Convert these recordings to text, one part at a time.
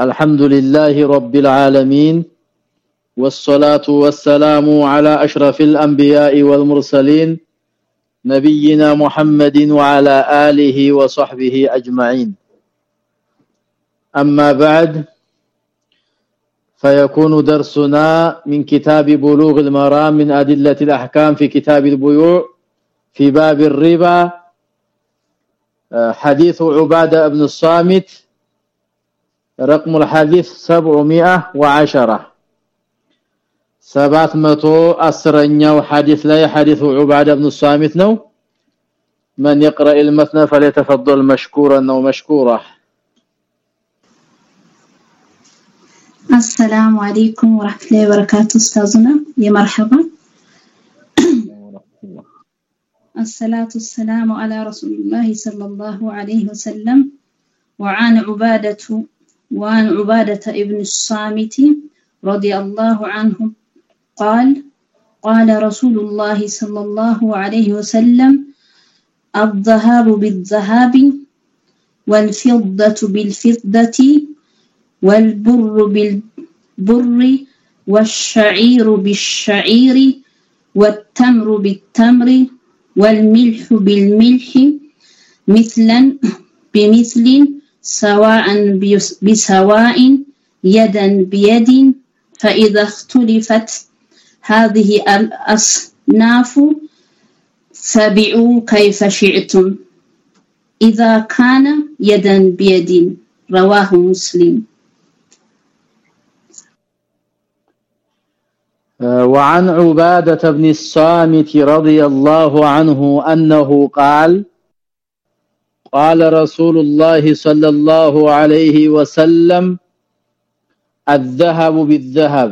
الحمد لله رب العالمين والصلاة والسلام على أشرف الأنبياء والمرسلين نبينا محمد وعلى آله وصحبه أجمعين. أما بعد فيكون درسنا من كتاب بلوغ المرام من أدلة الأحكام في كتاب البيوع في باب الربا حديث عبادة بن الصامت رقم الحديث 710 710ኛው حديث ላይ حديث عباده بن الصامت ነው من يقرأ المثنى فليتفضل مشكورا او مشكورا السلام عليكم ورحمه الله وبركاته استاذنا يا مرحبا الصلاه والسلام على رسول الله صلى الله عليه وسلم وعن عباده وعن عبادة ابن الصامت رضي الله عنه قال قال رسول الله صلى الله عليه وسلم الذهاب بالذهاب والفضة بالفضة والبر بالبر والشعير بالشعير والتمر بالتمر والملح بالملح مثلا بمثل سواء بسواء يدا بيد فإذا اختلفت هذه الأصناف فبيعوا كيف شئتم. إذا كان يدا بيد رواه مسلم. وعن عبادة بن الصامت رضي الله عنه أنه قال قال رسول الله صلى الله عليه وسلم الذهب بالذهب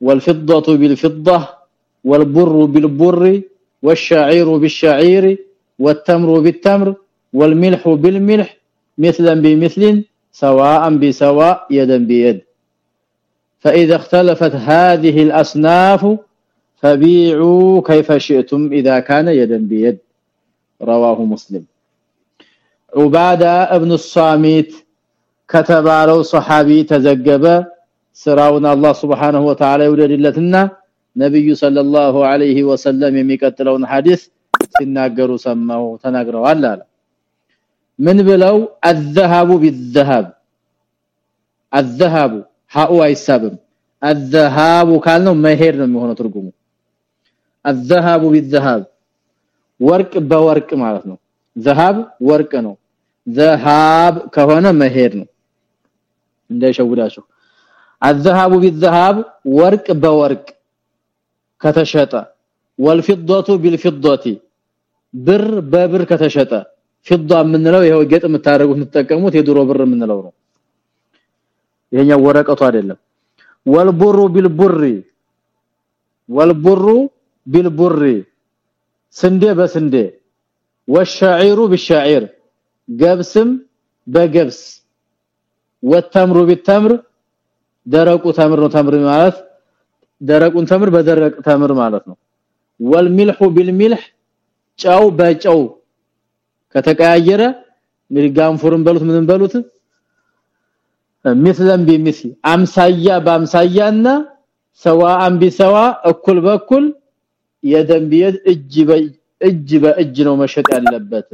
والفضة بالفضة والبر بالبر والشعير بالشعير والتمر بالتمر والملح بالملح مثلا بمثل سواء بسواء يدا بيد. فإذا اختلفت هذه الأصناف فبيعوا كيف شئتم إذا كان يدا بيد. رواه مسلم عباده ابن الصامت ከተባለው ሶሐቢ ተዘገበ ስራውን አላህ Subhanahu Wa Ta'ala ይወደድለትና ነብዩ ሰለላሁ ዐለይሂ ወሰለም የሚቀጥለውን ሐዲስ ሲናገሩ ሰማው ተናግረዋል አለ ምን ብለው الذهب بالذهب الذهب ሃኡ አይሳብም الذهب ካልነው መሄድ ነው የሚሆነው ትርጉሙ الذهب بالذهب ወርቅ በወርቅ ማለት ነው ذهب ወርቅ ነው ذهاب ከሆነ መሄድ ነው እንዳይሸውዳችሁ الذهب بالذهب ወርቅ በወርቅ ከተሸጠ والفضه بالفضه ብር በብር ከተሸጠ ፍዳ የምንለው ይሄው ጌጥ የምታደርጉት የምትጠቀሙት የድሮ ብር የምንለው ነው ይሄኛው ወረቀቱ አይደለም ወልቡሩ ቢልቡሪ ወልቡሩ ቢልቡሪ ስንዴ በስንዴ ወሻዒሩ ቢሻዒር ገብስም በገብስ ወተምሩ ቢተምር ደረቁ ተምር ነው ተምር ማለት ደረቁን ተምር በደረቅ ተምር ማለት ነው ወልሚልሁ ቢልሚልህ ጨው በጨው ከተቀያየረ ሚርጋንፉርን በሉት ምንም በሉት مثلا بمثل አምሳያ በአምሳያና ሰዋአን ቢሰዋ እኩል በኩል የደም ቢየድ እጅ እጅ በእጅ ነው መሸጥ ያለበት።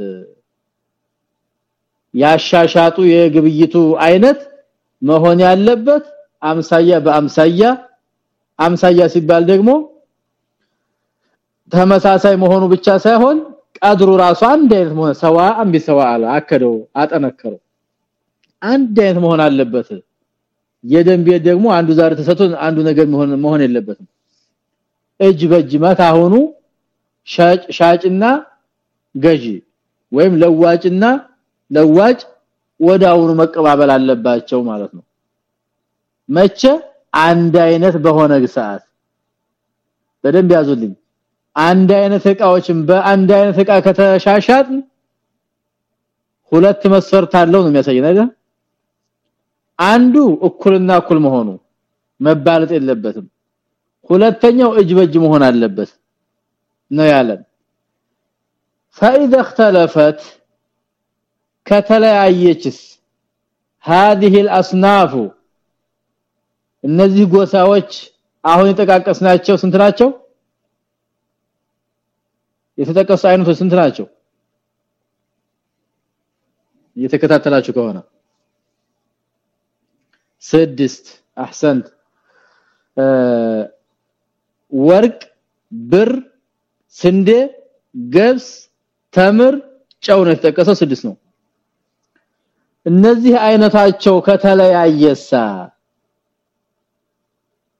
ያሻሻጡ የግብይቱ አይነት መሆን ያለበት አምሳያ በአምሳያ። አምሳያ ሲባል ደግሞ ተመሳሳይ መሆኑ ብቻ ሳይሆን ቀድሩ ራሱ አንድ አይነት መሆን ሰዋአን ቢሰዋ አለ አከደው አጠነከረው። አንድ አይነት መሆን አለበት። የደንብ ደግሞ አንዱ ዛሬ ተሰጥቶ አንዱ ነገር መሆን መሆን የለበትም እጅ በእጅ መታሆኑ ሻጭና ገዢ ወይም ለዋጭና ለዋጭ ወዳውኑ መቀባበል አለባቸው ማለት ነው። መቼ? አንድ አይነት በሆነ ሰዓት። በደንብ ያዙልኝ። አንድ አይነት እቃዎችን በአንድ አይነት እቃ ከተሻሻጥ ሁለት መስፈርት አለው ነው የሚያሳየን አይደል? አንዱ እኩልና እኩል መሆኑ መባለጥ የለበትም ሁለተኛው እጅ በእጅ መሆን አለበት ነው ያለን فاذا اختلفت ከተለያየችስ هذه الاصناف እነዚህ ጎሳዎች አሁን የተጠቃቀስናቸው ስንት ናቸው የተጠቀሱ አይነቶች ስንት ናቸው እየተከታተላችሁ ከሆነ ስድስት አህሰንት ወርቅ ብር ስንዴ ገብስ ተምር ጨው ነው የተጠቀሰው። ስድስት ነው። እነዚህ አይነታቸው ከተለያየሳ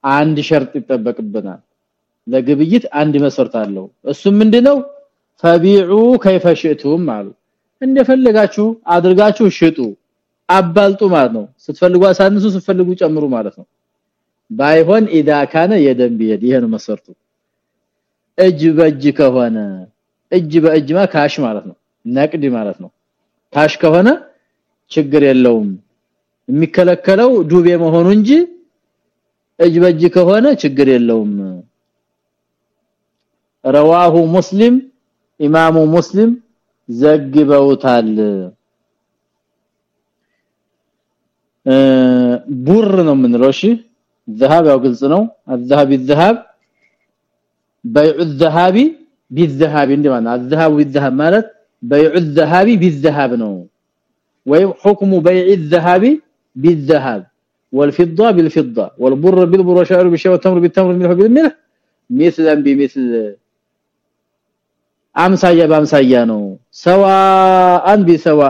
አንድ ሸርጥ ይጠበቅብናል። ለግብይት አንድ መስፈርት አለው። እሱም ምንድነው? ፈቢዑ ከይፈ ሽእቱም አሉ። እንደፈለጋችሁ አድርጋችሁ ሽጡ። አባልጡ ማለት ነው። ስትፈልጉ አሳንሱ ስትፈልጉ ጨምሩ ማለት ነው ባይሆን إذا كان يدا بيد ይሄ ነው መስፈርቱ እጅ በእጅ ከሆነ እጅ በእጅማ cash ማለት ነው نقد ማለት ነው። cash ከሆነ ችግር የለውም። የሚከለከለው ዱቤ መሆኑ እንጂ እጅ በእጅ ከሆነ ችግር የለውም። رواه مسلم ኢማሙ ሙስሊም ዘግበውታል። ቡር ነው የምንለው። እሺ ذهب ያው ግልጽ ነው الذهب الذهب بيع الذهب بالذهب እንደማና الذهب بالذهب ማለት بيع الذهب بالذهب ነው ወይም حكم بيع الذهب بالذهب والفضه بالفضه والبر بالبر والشعر بالشعر والتمر بالتمر والملح بالملح مثلا بمثل አምሳያ በአምሳያ ነው ሰዋአን ቢሰዋ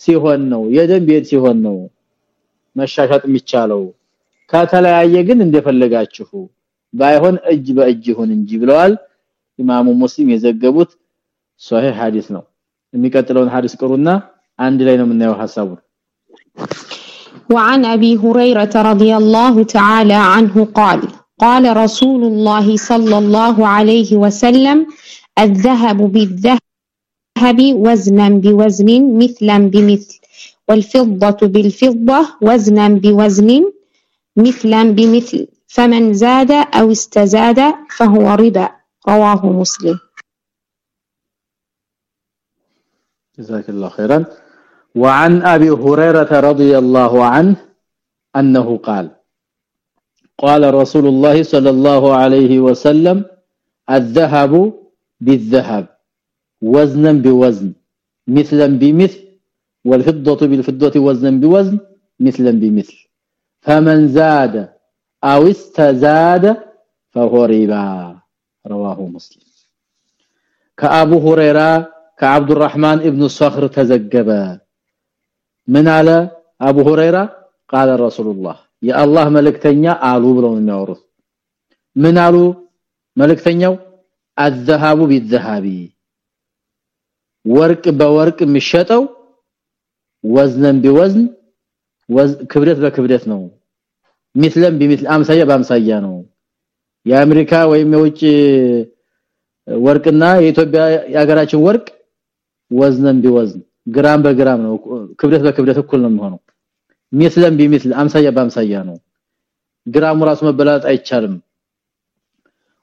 ሲሆን ነው የደም ቤት ሲሆን ነው መሻሻጥ የሚቻለው ከተለያየ ግን እንደፈለጋችሁ ባይሆን እጅ በእጅ ይሁን እንጂ ብለዋል ኢማሙ ሙስሊም የዘገቡት ሶሂህ ሐዲስ ነው የሚቀጥለውን ሐዲስ ቅሩና አንድ ላይ ነው የምናየው ሐሳቡን وعن ابي هريره رضي الله تعالى عنه قال قال رسول الله صلى الله عليه وسلم الذهب بالذهب وزنا بوزن مثلا بمثل والفضة بالفضة وزنا بوزن مثلا بمثل فمن زاد أو استزاد فهو ربا. رواه مسلم. جزاك الله خيرا. وعن أبي هريرة رضي الله عنه أنه قال قال رسول الله صلى الله عليه وسلم الذهب بالذهب وزنا بوزن مثلا بمثل والفضة بالفضة وزنا بوزن مثلا بمثل. فمن زاد أو استزاد فهو ربا. رواه مسلم. كأبو هريرة كعبد الرحمن ابن الصخر تزجب. من على أبو هريرة؟ قال رسول الله. يا الله ملكتنيا قالوا بلون النور من قالوا ملكتنياو؟ الذهب بالذهاب. ورق بورق مشطوا وزنا بوزن ክብደት በክብደት ነው ሚስለም ቢሚስል አምሳያ በአምሳያ ነው የአሜሪካ ወይም የውጭ ወርቅና የኢትዮጵያ የሀገራችን ወርቅ ወዝነን ቢወዝን ግራም በግራም ነው ክብደት በክብደት እኩል ነው የሚሆነው ሚስለም ቢሚስል አምሳያ በአምሳያ ነው ግራሙ ራሱ መበላለጥ አይቻልም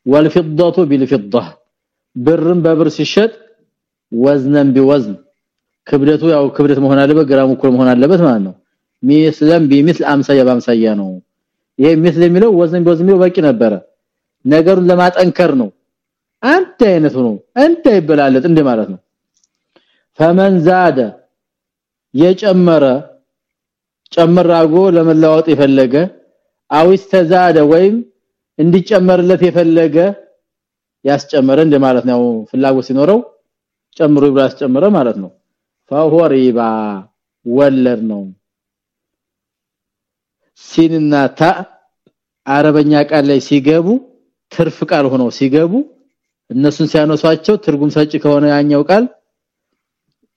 والفضه بالفضه ብርም በብር ሲሸጥ ወዝነን ቢወዝን ክብደቱ ያው ክብደት መሆን አለበት ግራሙ እኩል መሆን አለበት ማለት ነው ሚስለም ቢሚስል አምሳያ በአምሳያ ነው ይሄ ሚስል የሚለው ወዝን ቢወዝን የሚለው በቂ ነበረ ነገሩን ለማጠንከር ነው አንድ አይነት ነው አንድ አይበላለጥ እንደማለት ነው ፈመን ዛደ የጨመረ ጨምራጎ ለመለዋወጥ የፈለገ አውስተዛደ ወይም እንዲጨመርለት የፈለገ ያስጨመረ እንደማለት ነው ፍላጎት ሲኖረው ጨምሮ ይብራ ያስጨመረ ማለት ነው فهو ربا ወለድ ነው ሲንና ታ አረበኛ ቃል ላይ ሲገቡ ትርፍ ቃል ሆነው ሲገቡ እነሱን ሲያነሷቸው ትርጉም ሰጪ ከሆነ ያኛው ቃል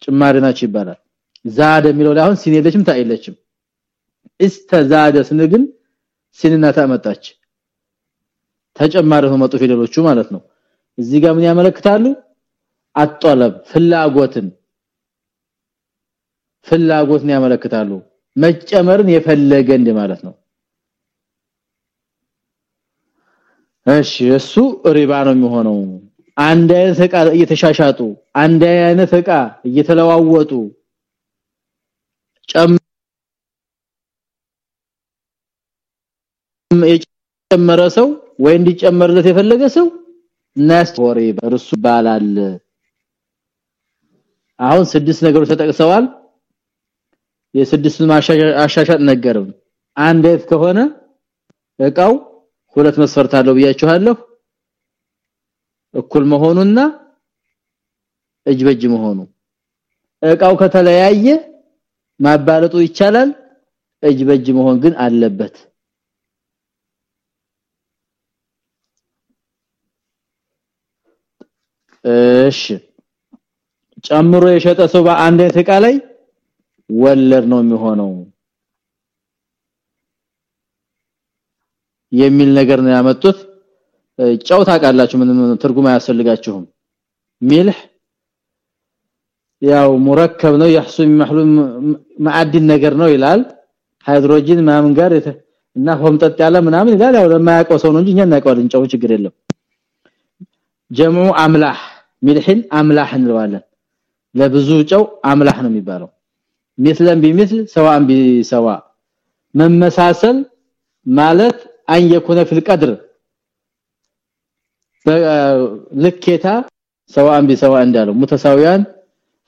ጭማሪ ናቸው ይባላል። ዛደ የሚለው ላይ አሁን ሲን የለችም ታ የለችም። እስተዛደ ስንግን ሲንና ታ መጣች። ተጨማሪ ሆኖ መጡ ፊደሎቹ ማለት ነው። እዚህ ጋር ምን ያመለክታሉ? አጠለብ ፍላጎትን ፍላጎትን ያመለክታሉ። መጨመርን የፈለገ እንደማለት ነው። እሺ እሱ ሪባ ነው የሚሆነው። አንድ አይነት እቃ እየተሻሻጡ አንድ አይነት እቃ እየተለዋወጡ የጨመረ ሰው ወይ እንዲጨመርለት የፈለገ ሰው ናስ ወሬ እርሱ ይባላል አሁን ስድስት ነገሮች ተጠቅሰዋል። የስድስቱን ማሻሻጥ ነገርም። አንድ አይነት ከሆነ እቃው ሁለት መስፈርት አለው ብያችኋለሁ። እኩል መሆኑና እጅ በእጅ መሆኑ። እቃው ከተለያየ ማባለጡ ይቻላል። እጅ በእጅ መሆን ግን አለበት። እሺ። ጨምሮ የሸጠ ሰው በአንድ ላይ ወለድ ነው የሚሆነው የሚል ነገር ነው ያመጡት ጨው ታውቃላችሁ ምንም ትርጉም አያስፈልጋችሁም ሚልህ ያው ሙረከብ ነው يحصل محلول ማዕድን ነገር ነው ይላል ሃይድሮጂን ምናምን ጋር እና ሆምጠጥ ያለ ምናምን ይላል ያው ለማያውቀው ሰው ነው እንጂ እኛ እናውቀዋለን ጨው ችግር የለም ጀሙ አምላህ ሚልህን አምላህ እንለዋለን ለብዙ ጨው አምላህ ነው የሚባለው مثلا بمثل سواء بسواء መመሳሰል ማለት አን የኩነ في القدر ልኬታ سواء بسواء እንዳለው متساويان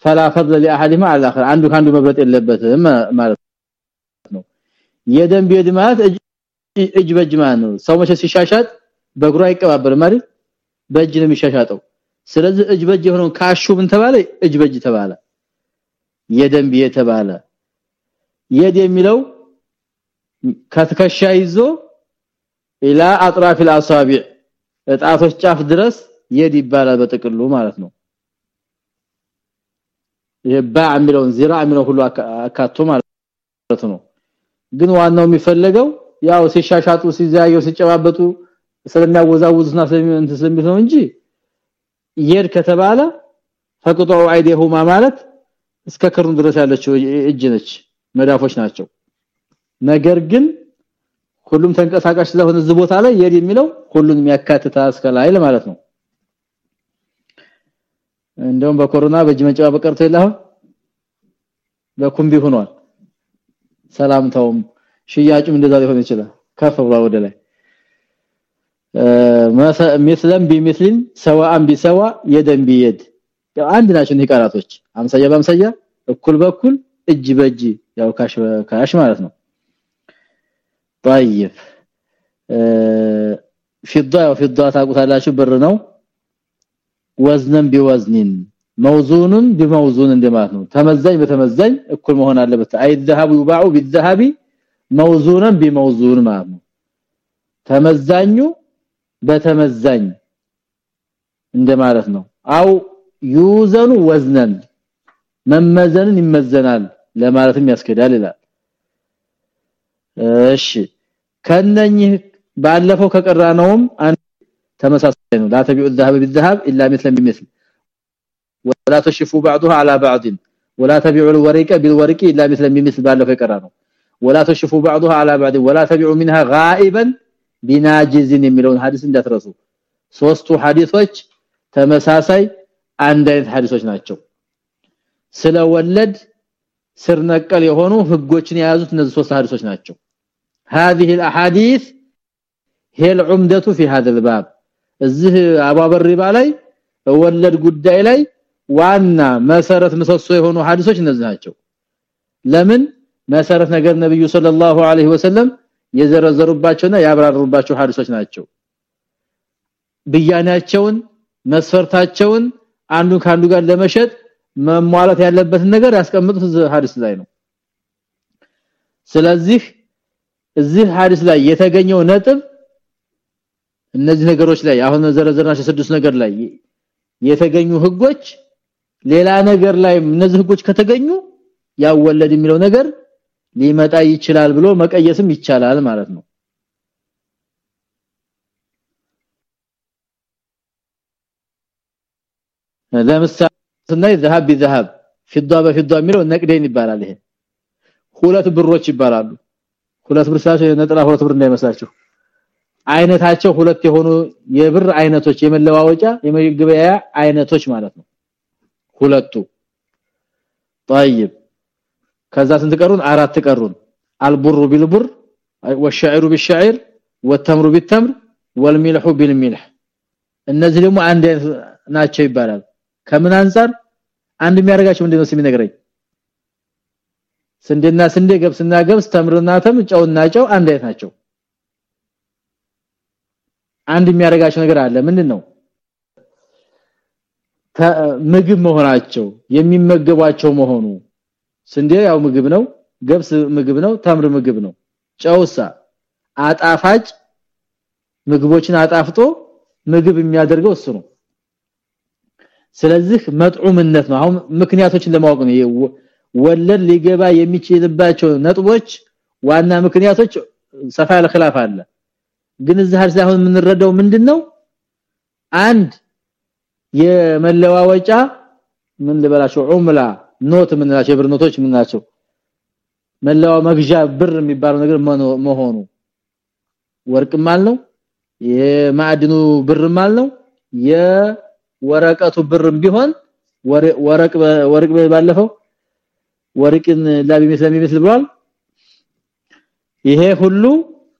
فلا فضل لاحدهما على الاخر አንዱ ካንዱ መብለጥ የለበትም ማለት ነው የደም ቢድ ማለት እጅ በእጅ ማለት ነው ሰው መቼ ሲሻሻጥ በእግሩ አይቀባበልም ማለት በእጅ ነው የሚሻሻጠው ስለዚህ እጅ በእጅ የሆነው ካሹ ምን ተባለ እጅ በእጅ ተባለ የደም ቢየ ተባለ የድ የሚለው ከትከሻ ይዞ ኢላ አጥራፍ الأصابع እጣቶች ጫፍ ድረስ የድ ይባላል በጥቅሉ ማለት ነው የባ የሚለውን ዚራ የሚለው ሁሉ አካቶ ማለት ነው ግን ዋናው የሚፈለገው ያው ሲሻሻጡ ሲዛየው ሲጨባበጡ ስለሚያወዛውዙና ስለሚል ነው እንጂ የድ ከተባለ ፈቅጦ አይደሁማ ማለት እስከ ክሩ ድረስ ያለችው እጅ ነች መዳፎች ናቸው ነገር ግን ሁሉም ተንቀሳቃሽ ስለሆነ እዚህ ቦታ ላይ የድ የሚለው ሁሉንም ያካትታ እስከ ላይ ለማለት ነው እንደውም በኮሮና በእጅ መጨባበጥ ቀርቶ ይላል በኩምቢ ሆኗል ሰላምታውም ሽያጩም እንደዛ ሊሆን ይችላል ከፍ ብሎ ወደ ላይ مثلا بمثل سواء بسواء يدا بيد ያው አንድ ናቸው እነዚህ ቃላቶች 50 በ50 እኩል በኩል እጅ በእጅ ያው ካሽ ካሽ ማለት ነው طيب فضه وفضه ታቁታላችሁ ብር ነው ወዝነን ቢወዝኒን موزون بموزون እንደማለት ነው ተመዛኝ በተመዛኝ እኩል መሆን አለበት አይ الذهب يباع بالذهب موزونا بموزون ማለት ነው ተመዛኙ በተመዛኝ እንደማለት ነው አው ዩዘኑ ወዝነን መመዘንን ይመዘናል ለማለትም ያስከዳል ይላል እሺ ከነኚህ ባለፈው ከቀራነውም ተመሳሳይ ነው ላተቢኡ الذهب بالذهب الا مثل بمثل ولا تشفوا بعضها على بعض ولا تبيعوا الورق بالورق الا مثل بمثل ባለፈው የቀራነው ولا تشفوا بعضها على بعض ولا تبيعوا منها غائبا بناجز የሚለውን ሐዲስ እንዳትረሱ ሶስቱ ሐዲሶች ተመሳሳይ አንድ አይነት ሐዲሶች ናቸው ስለወለድ ስር ነቀል የሆኑ ህጎችን የያዙት እነዚህ ሶስት ሐዲሶች ናቸው هذه الاحاديث هي العمده في هذا الباب እዚህ አባበር ሪባ ላይ ወለድ ጉዳይ ላይ ዋና መሰረት ምሰሶ የሆኑ ሐዲሶች እነዚህ ናቸው ለምን መሰረት ነገር ነብዩ ሰለላሁ ዐለይሂ ወሰለም የዘረዘሩባቸውና ያብራሩባቸው ሐዲሶች ናቸው ብያናቸውን መስፈርታቸውን አንዱ ካንዱ ጋር ለመሸጥ መሟላት ያለበትን ነገር ያስቀምጡት ሐዲስ ላይ ነው። ስለዚህ እዚህ ሐዲስ ላይ የተገኘው ነጥብ እነዚህ ነገሮች ላይ አሁን ዘረዘርናቸው ስድስት ነገር ላይ የተገኙ ህጎች ሌላ ነገር ላይ እነዚህ ህጎች ከተገኙ ያወለድ የሚለው ነገር ሊመጣ ይችላል ብሎ መቀየስም ይቻላል ማለት ነው ለምሳሌ ስናይ ذهب بذهب فضه بفضه የሚለው ነቅደን ይባላል ይሄ ሁለት ብሮች ይባላሉ ሁለት ብር ሳይሆን ነጠላ ሁለት ብር እንዳይመስላችሁ አይነታቸው ሁለት የሆኑ የብር አይነቶች የመለዋወጫ የመገበያያ አይነቶች ማለት ነው ሁለቱ طيب ከዛ ስንት ቀሩን አራት ቀሩን አልቡሩ ቢልቡር والشعير بالشعير ወተምሩ ቢተምር ወልሚልሁ ቢልሚልህ እነዚህ ደግሞ አንድ ናቸው ይባላል ከምን አንፃር? አንድ የሚያደርጋቸው ምንድነው ሲሚነግረኝ ስንዴና ስንዴ ገብስና ገብስ ተምርና ተም ጨውና ጨው አንድ አይነት ናቸው። አንድ የሚያደርጋቸው ነገር አለ። ምንድነው? ምግብ መሆናቸው የሚመገቧቸው መሆኑ። ስንዴ ያው ምግብ ነው ገብስ ምግብ ነው ተምር ምግብ ነው። ጨውሳ አጣፋጭ ምግቦችን አጣፍጦ ምግብ የሚያደርገው እሱ ነው ስለዚህ መጥዑምነት ነው አሁን ምክንያቶችን ለማወቅ ነው ወለድ ሊገባ የሚችልባቸው ነጥቦች ዋና ምክንያቶች ሰፋ ያለ خلاف አለ ግን እዚህ ሀርስ አሁን የምንረዳው ምንድነው አንድ የመለዋወጫ ምን ልበላቸው ዑምላ ኖት ምንላቸው ብር ኖቶች ምንላቸው መለዋ መግዣ ብር የሚባለው ነገር መሆኑ ወርቅም አልነው የማዕድኑ ብርም አልነው የወረቀቱ ብርም ቢሆን ወረቅ ወርቅ ባለፈው ወርቅን ላቢሜት ለሚመስል ብሏል። ይሄ ሁሉ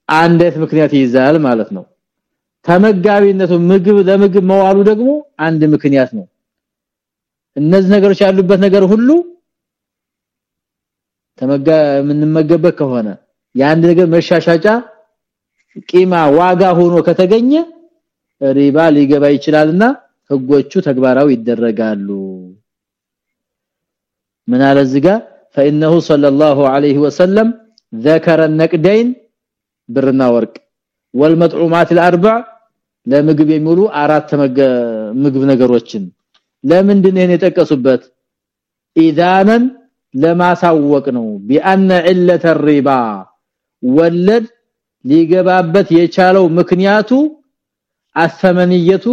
አይነት ምክንያት ይይዛል ማለት ነው። ተመጋቢነቱ ምግብ ለምግብ መዋሉ ደግሞ አንድ ምክንያት ነው። እነዚህ ነገሮች ያሉበት ነገር ሁሉ ተመጋ ከሆነ የአንድ ነገር መሻሻጫ ቂማ ዋጋ ሆኖ ከተገኘ ሪባ ሊገባ ይችላልና ህጎቹ ተግባራዊ ይደረጋሉ ምን አለ እዚጋ فانه صلى الله عليه وسلم ذكر النقدين ብርና ወርቅ والمطعومات الاربع ለምግብ የሚውሉ አራት ምግብ ነገሮችን ለምንድን ነው የጠቀሱበት ኢዳነን ለማሳወቅ ነው ቢአነ ዒለተ ሪባ ወለድ ሊገባበት የቻለው ምክንያቱ አሰመንየቱ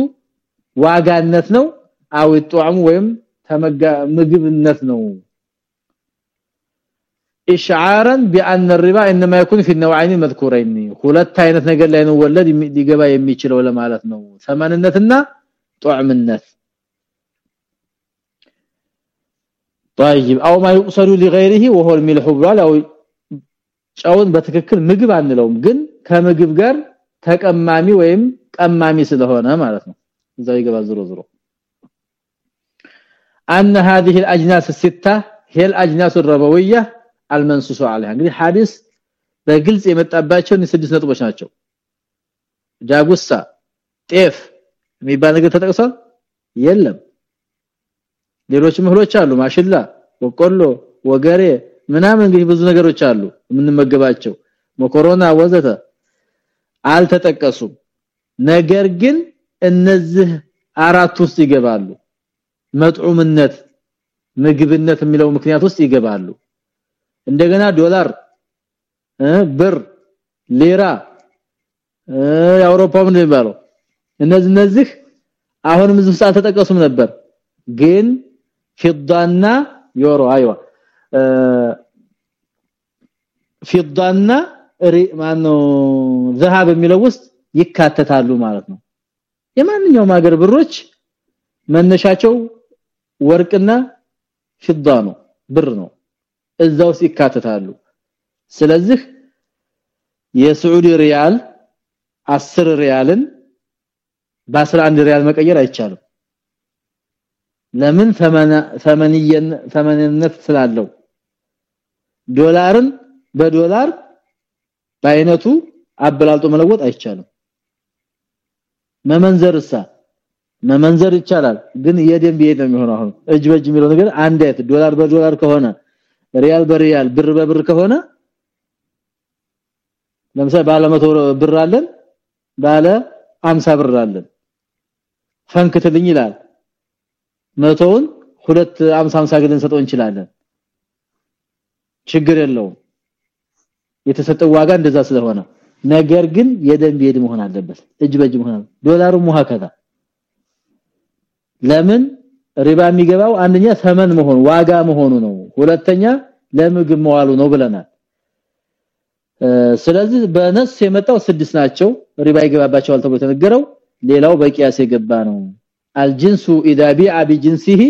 ዋጋነት ነው አው ጧሙ ወይም ተመጋ ምግብነት ነው ኢሽዓራን بان الربا انما يكون في النوعين المذكورين ሁለት አይነት ነገር ላይ ነው ወለድ ሊገባ የሚችለው ለማለት ነው ሰማንነትና ጧዕምነት طيب او ما يقصد لغيره وهو الملح ብሏል ያው ጨውን በትክክል ምግብ አንለውም ግን ከምግብ ጋር ተቀማሚ ወይም ቀማሚ ስለሆነ ማለት ነው እዛው ይገባል ዝሮ ዝሮ ان هذه الاجناس السته هي الاجناس الربويه المنصوص عليها እንግዲህ ሐዲስ በግልጽ የመጣባቸው ስድስት ነጥቦች ናቸው ዳጉሳ ጤፍ የሚባል ነገር ተጠቅሷል የለም ሌሎች እህሎች አሉ ማሽላ በቆሎ ወገሬ ምናምን እንግዲህ ብዙ ነገሮች አሉ የምንመገባቸው መኮሮና ወዘተ አልተጠቀሱም ነገር ግን እነዚህ አራት ውስጥ ይገባሉ። መጥዑምነት ምግብነት የሚለው ምክንያት ውስጥ ይገባሉ። እንደገና ዶላር ብር ሊራ የአውሮፓ ምን የሚባለው? እነዚህ እነዚህ አሁንም እዚህ ውስጥ አልተጠቀሱም ነበር። ግን ፊዳና ዩሮ አይዋ ፊዳና ማነው ዘሃብ የሚለው ውስጥ ይካተታሉ ማለት ነው የማንኛውም ሀገር ብሮች መነሻቸው ወርቅና ፊዳ ነው ብር ነው። እዛው ይካተታሉ ስለዚህ የሳዑዲ ሪያል 10 ሪያልን በ11 ሪያል መቀየር አይቻልም። ለምን ተመንየን ተመንነት ስላለው? ዶላርን በዶላር በአይነቱ አበላልጦ መለወጥ አይቻልም መመንዘርሳ መመንዘር ይቻላል ግን የደም ቢሄድ ነው የሚሆነው አሁን? እጅ በእጅ የሚለው ነገር አንድ አይነት ዶላር በዶላር ከሆነ ሪያል በሪያል ብር በብር ከሆነ? ለምሳሌ ባለ 100 ብር አለን ባለ 50 ብር አለን። ፈንክትልኝ ይላል። መቶውን ሁለት 50 50 ግን እንሰጠው እንችላለን። ችግር የለውም። የተሰጠው ዋጋ እንደዛ ስለሆነ ነገር ግን የደም ቢሄድ መሆን አለበት እጅ በእጅ መሆን ዶላሩ ሙሃከታ ለምን ሪባ የሚገባው አንደኛ ሰመን መሆኑ ዋጋ መሆኑ ነው ሁለተኛ ለምግብ መዋሉ ነው ብለናል ስለዚህ በነስ የመጣው ስድስት ናቸው ሪባ ይገባባቸዋል ተብሎ ተነገረው ሌላው በቂያስ የገባ ነው አልጅንሱ اذا بيع بجنسه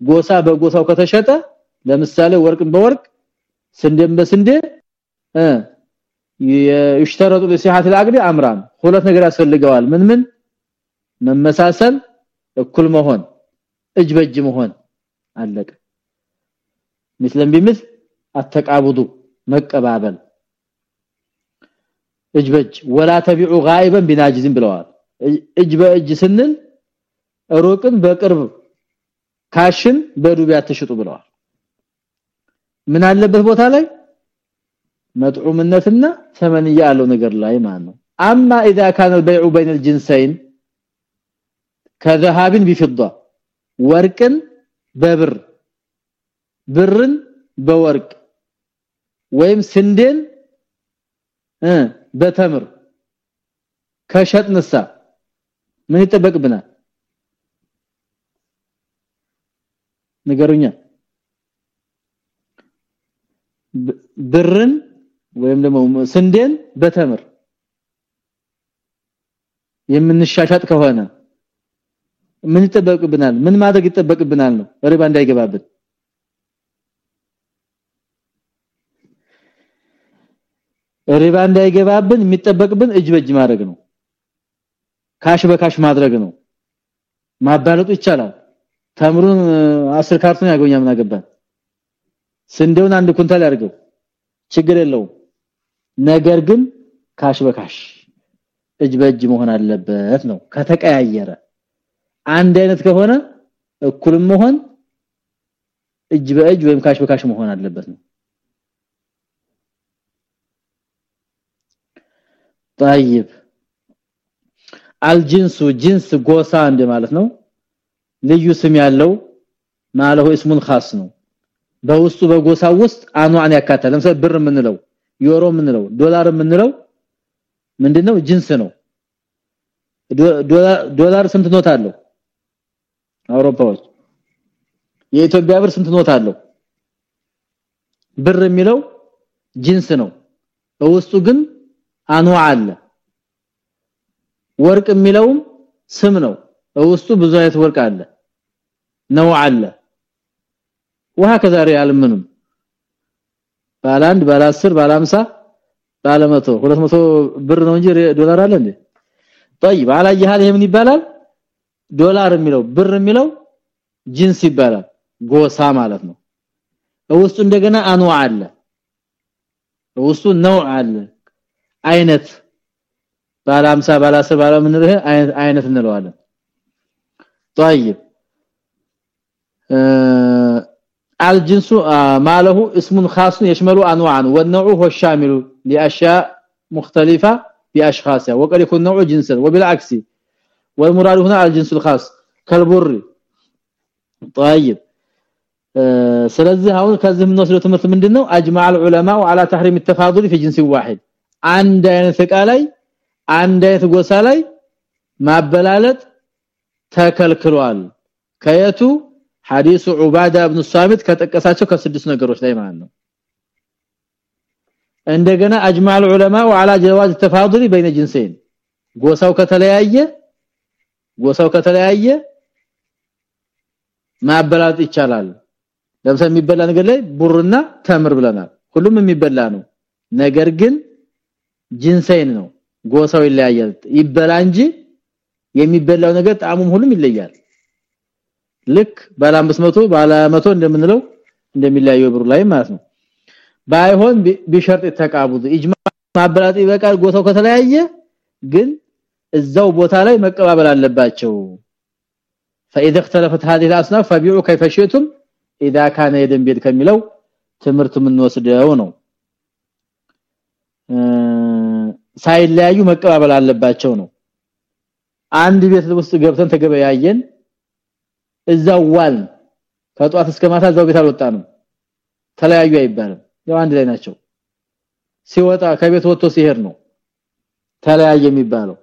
ጎሳ በጎሳው ከተሸጠ ለምሳሌ ወርቅን በወርቅ ስንዴም በስንዴ يشترط لصحه العقد امران ሁለት ነገር ያስፈልገዋል ምን ምን መመሳሰል እኩል መሆን እጅ በእጅ መሆን አለቀ مثلا بمثل التقابض መቀባበል እጅ በእጅ ولا تبيع غائبا بناجز ብለዋል እጅ በእጅ ስንል ሩቅን በቅርብ ካሽን በዱብ ያተሽጡ ብለዋል ምን አለበት ቦታ ላይ መጥዑምነትና ተመንያ ያለው ነገር ላይ ማለት ነው አማ اذا كان البيع بين الجنسين كذهاب بفضه ወርቅን በብር ብርን በወርቅ ወይም ስንዴን እ በተምር ከሸጥንሳ ምን ይጠበቅብናል ንገሩኛ ብርን ወይም ደግሞ ስንዴን በተምር የምንሻሻጥ ከሆነ ምን ይጠበቅብናል? ምን ማድረግ ይጠበቅብናል ነው ربا እንዳይገባብን። ربا እንዳይገባብን የሚጠበቅብን እጅ በእጅ ማድረግ ነው። cash በ cash ማድረግ ነው። ማባለጡ ይቻላል። ተምሩን 10 ካርቶን ያርገኛ ምን አገባን? ስንዴውን አንድ ኩንታል ያርገው ችግር የለውም ነገር ግን ካሽ በካሽ እጅ በእጅ መሆን አለበት ነው ከተቀያየረ አንድ አይነት ከሆነ እኩልም መሆን እጅ በእጅ ወይም ካሽ በካሽ መሆን አለበት ነው طيب አልጂንሱ ጂንስ ጎሳ እንደ ማለት ነው ልዩ ስም ያለው ማለሁ እስሙን ኻስ ነው በውስጡ በጎሳ ውስጥ አኗን ያካተለ ለምሳሌ ብር የምንለው ዩሮ የምንለው ዶላር የምንለው ምንድነው ጂንስ ነው ዶላር ስንት ኖት አለው አውሮፓዎች የኢትዮጵያ ብር ስንት ኖት አለው ብር የሚለው ጂንስ ነው በውስጡ ግን አንዋ አለ ወርቅ የሚለውም ስም ነው በውስጡ ብዙ አይነት ወርቅ አለ ነው አለ وهكذا ሪያል ምንም ባለ 1 ባለ 10 ባለ 50 ባለ 100 200 ብር ነው እንጂ ዶላር አለ እንዴ طيب على جهال ይሄ ምን ይባላል ዶላር የሚለው ብር የሚለው ጂንስ ይባላል ጎሳ ማለት ነው ውስጡ እንደገና አንዋ አለ ውስጡ ነው አለ አይነት ባለ 50 ባለ 10 ባለ ምን አይነት እንለዋለን طيب الجنس ما له اسم خاص يشمل انواعا والنوع هو الشامل لاشياء مختلفه باشخاصها وقد يكون نوع جنسا وبالعكس والمراد هنا الجنس الخاص كالبر طيب ስለዚህ አሁን ከዚህ የምንወስደው ትምህርት ምንድነው اجمع العلماء على تحريم التفاضل في جنس واحد አንድ አይነት እቃ ላይ አንድ አይነት ጎሳ ላይ ማበላለጥ ተከልክሏል ከየቱ ሐዲሱ ዑባዳ ኢብኑ ሳሚት ከጠቀሳቸው ከስድስት ነገሮች ላይ ማለት ነው እንደገና اجمع العلماء على جواز التفاضل بين جنسين ጎሳው ከተለያየ ጎሳው ከተለያየ ማበላለጥ ይቻላል ለምሳሌ የሚበላ ነገር ላይ ቡርና ተምር ብለናል ሁሉም የሚበላ ነው ነገር ግን ጂንሰይን ነው ጎሳው ይለያያል ይበላ እንጂ የሚበላው ነገር ጣዕሙም ሁሉም ይለያል ልክ ባለ 500 ባለ 100 እንደምንለው እንደሚለያየው ብሩ ላይ ማለት ነው ባይሆን ቢሸርጥ ተቃቡድ ኢጅማ ማበላጥ ይበቃል ጎሳው ከተለያየ ግን እዛው ቦታ ላይ መቀባበል አለባቸው فاذا اختلفت هذه الاصناف فبيعوا كيف شئتم اذا كان يدن بيد ከሚለው ትምህርት ምን ወስደው ነው ሳይለያዩ መቀባበል አለባቸው ነው አንድ ቤት ውስጥ ገብተን ተገበያየን እዛው ዋል። ከጧት እስከ ማታ እዛው ቤት አልወጣንም። ተለያዩ አይባልም። ያው አንድ ላይ ናቸው። ሲወጣ ከቤት ወጥቶ ሲሄድ ነው ተለያየ የሚባለው።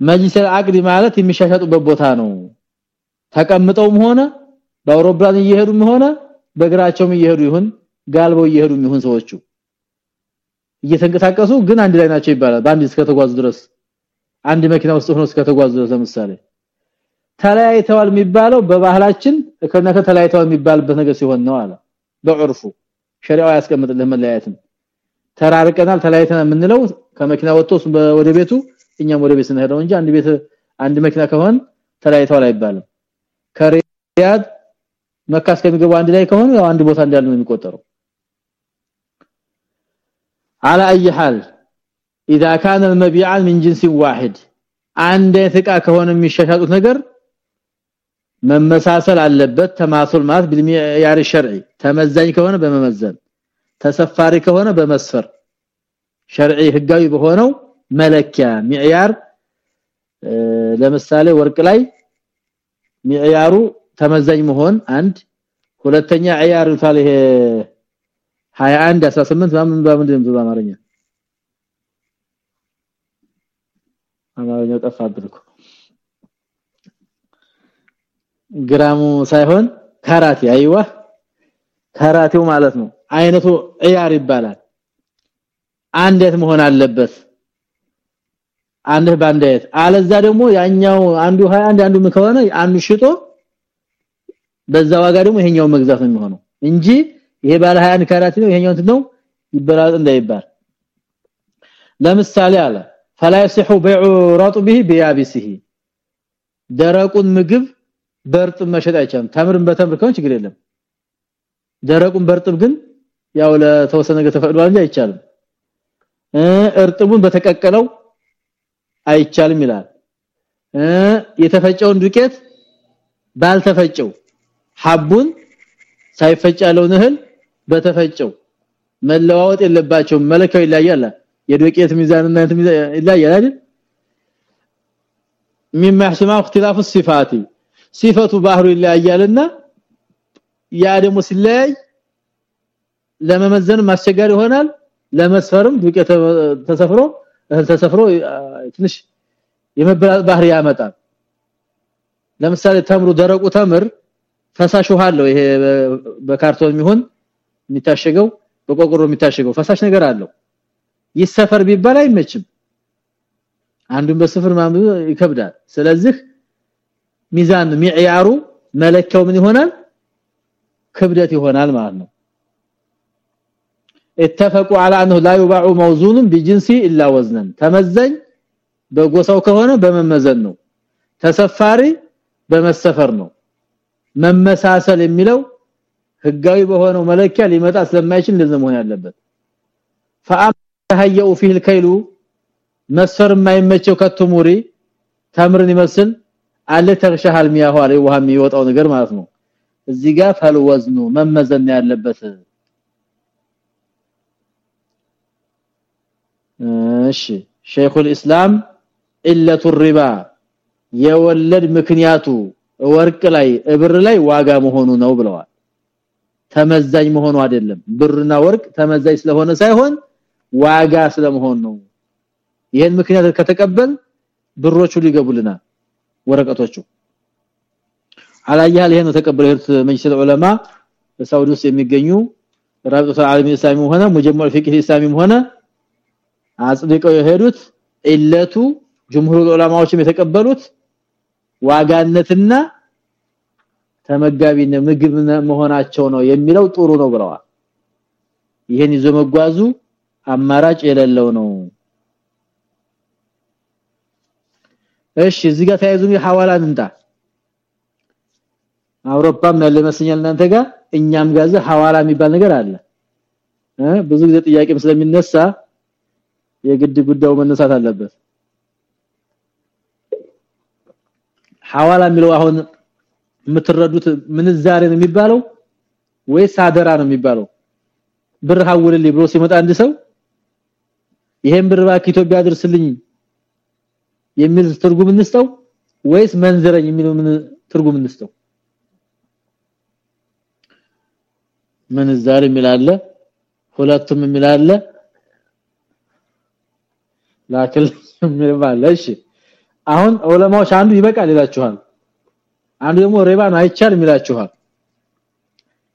መጅሊስ አቅድ ማለት የሚሻሻጡበት ቦታ ነው። ተቀምጠውም ሆነ በአውሮፕላን እየሄዱም ሆነ በእግራቸውም እየሄዱ ይሁን ጋልበው እየሄዱም ይሁን ሰዎቹ እየተንቀሳቀሱ ግን አንድ ላይ ናቸው ይባላል። በአንድ እስከተጓዙ ድረስ አንድ መኪና ውስጥ ሆኖ እስከተጓዙ ድረስ ለምሳሌ ተለያይተዋል የሚባለው በባህላችን ከነከ ተለያይተዋል የሚባልበት ነገር ሲሆን ነው አለ በዑርፉ ሸሪዓው ያስቀምጥልህ መለያየትን ተራርቀናል ተለያይተናል የምንለው ከመኪና ወጥቶ ወደ ቤቱ እኛም ወደ ቤት ስንሄደው እንጂ አንድ ቤት አንድ መኪና ከሆነ ተለያይተዋል አይባልም ከሪያድ መካ እስከሚገቡ አንድ ላይ ከሆኑ ያው አንድ ቦታ እንዳሉ ነው የሚቆጠረው على اي حال اذا كان المبيعان من جنس واحد አንድ እቃ ከሆነ የሚሸሻጡት ነገር መመሳሰል አለበት። ተማሱል ማለት በሚያር ሸርዒ ተመዛኝ ከሆነ በመመዘን ተሰፋሪ ከሆነ በመስፈር። ሸርዒ ህጋዊ በሆነው መለኪያ ሚያር ለምሳሌ ወርቅ ላይ ሚዕያሩ ተመዛኝ መሆን አንድ ሁለተኛ አያር ይፋል ይሄ 21 18 ማምን በምንድን ነው በአማርኛ? አማርኛው ግራሙ ሳይሆን ካራቴ አይዋ ካራቴው ማለት ነው አይነቱ ዕያር ይባላል አንዴት መሆን አለበት አንድ ባንዴት አለዛ ደግሞ ያኛው አንዱ 21 አንዱ ከሆነ አንዱ ሽጦ በዛ ዋጋ ደግሞ ይሄኛው መግዛት ነው የሚሆነው እንጂ ይሄ ባለ 21 ካራት ነው ይሄኛው ነው ይበላል እንዳይባል ለምሳሌ አለ فلا يصح بيع رطبه بيابسه ደረቁን ምግብ በርጥብ መሸጥ አይቻልም ተምርን በተምር ከሆነ ችግር የለም ደረቁን በርጥብ ግን ያው ለተወሰነ ነገር ተፈቅዷል እንጂ አይቻልም እርጥቡን በተቀቀለው አይቻልም ይላል የተፈጨውን ዱቄት ባልተፈጨው ሐቡን ሳይፈጭ ያለውን እህል በተፈጨው መለዋወጥ የለባቸው መለካው ይለያያል የዱቄት ሚዛንና እንት ሚዛን ይለያያል አይደል مما يحسم اختلاف الصفات ሲፈቱ ባህሩ ይለያያልና ያ ደግሞ ሲለያይ ለመመዘን ማስቸጋሪ ይሆናል። ለመስፈርም ዱቄት ተሰፍሮ እህል ተሰፍሮ ትንሽ የመበላት ባህሪ ያመጣል። ለምሳሌ ተምሩ ደረቁ ተምር ፈሳሽ ውሃ አለው። ይሄ በካርቶን የሚሆን የሚታሸገው በቆቆሮ የሚታሸገው ፈሳሽ ነገር አለው። ይሰፈር ቢባል አይመችም። አንዱን በስፍር ማንበብ ይከብዳል። ስለዚህ ሚዛን ሚዕያሩ መለኪያው ምን ይሆናል ክብደት ይሆናል ማለት ነው اتفقوا على انه لا يباع موزون بجنس الا وزنا ተመዘኝ በጎሳው ከሆነ በመመዘን ነው ተሰፋሪ በመሰፈር ነው መመሳሰል የሚለው ህጋዊ በሆነው መለኪያ ሊመጣ ስለማይችል እንደዚህ መሆን ያለበት فأهيئوا فيه الكيل መስፈር የማይመቸው ከቱሙሪ ተምርን ይመስል አለ ተርሻሃል አለ ውሃ የሚወጣው ነገር ማለት ነው። እዚህ ጋር ፈልወዝኑ መመዘን ያለበት እሺ። ሼኹል ኢስላም ኢለቱ ሪባ የወለድ ምክንያቱ ወርቅ ላይ እብር ላይ ዋጋ መሆኑ ነው ብለዋል። ተመዛኝ መሆኑ አይደለም። ብርና ወርቅ ተመዛኝ ስለሆነ ሳይሆን ዋጋ ስለመሆን ነው። ይሄን ምክንያት ከተቀበል ብሮቹ ሊገቡልናል ወረቀቶቹ። አላያል ይሄን ተቀበለ ይርት መጅሊስ ዑለማ። በሳውዲ ውስጥ የሚገኙ ራብጡ ዓለም ኢስላሚ ሆነ ሙጀመዕ ፊቅህ ኢስላሚ ሆነ አጽድቀው የሄዱት ኢለቱ ጅምሁር ዑለማዎችም የተቀበሉት ዋጋነትና ተመጋቢነ ምግብ መሆናቸው ነው የሚለው ጥሩ ነው ብለዋል። ይሄን ይዞ መጓዙ አማራጭ የሌለው ነው እሺ እዚህ ጋር ተያይዙ የሐዋላ እንጣ አውሮፓም ያለ መስኛል እናንተ ጋር እኛም ጋር ሐዋላ የሚባል ነገር አለ። ብዙ ጊዜ ጥያቄም ስለሚነሳ የግድ ጉዳዩ መነሳት አለበት። ሐዋላ የሚለው አሁን የምትረዱት ምንዛሬ ነው የሚባለው ወይስ አደራ ነው የሚባለው? ብር ሐውልልኝ ብሎ ሲመጣ አንድ ሰው ይሄን ብር ባክ ኢትዮጵያ አድርስልኝ የሚል ትርጉም እንስጠው ወይስ መንዘረኝ የሚለው ምን ትርጉም እንስጠው? ምንዛሬ የሚላለ ሁለቱም የሚላለ ላክል የሚባል እሺ አሁን ዑለማዎች አንዱ ይበቃል ይላችኋል አንዱ ደግሞ ሪባ ነው አይቻልም ይላችኋል።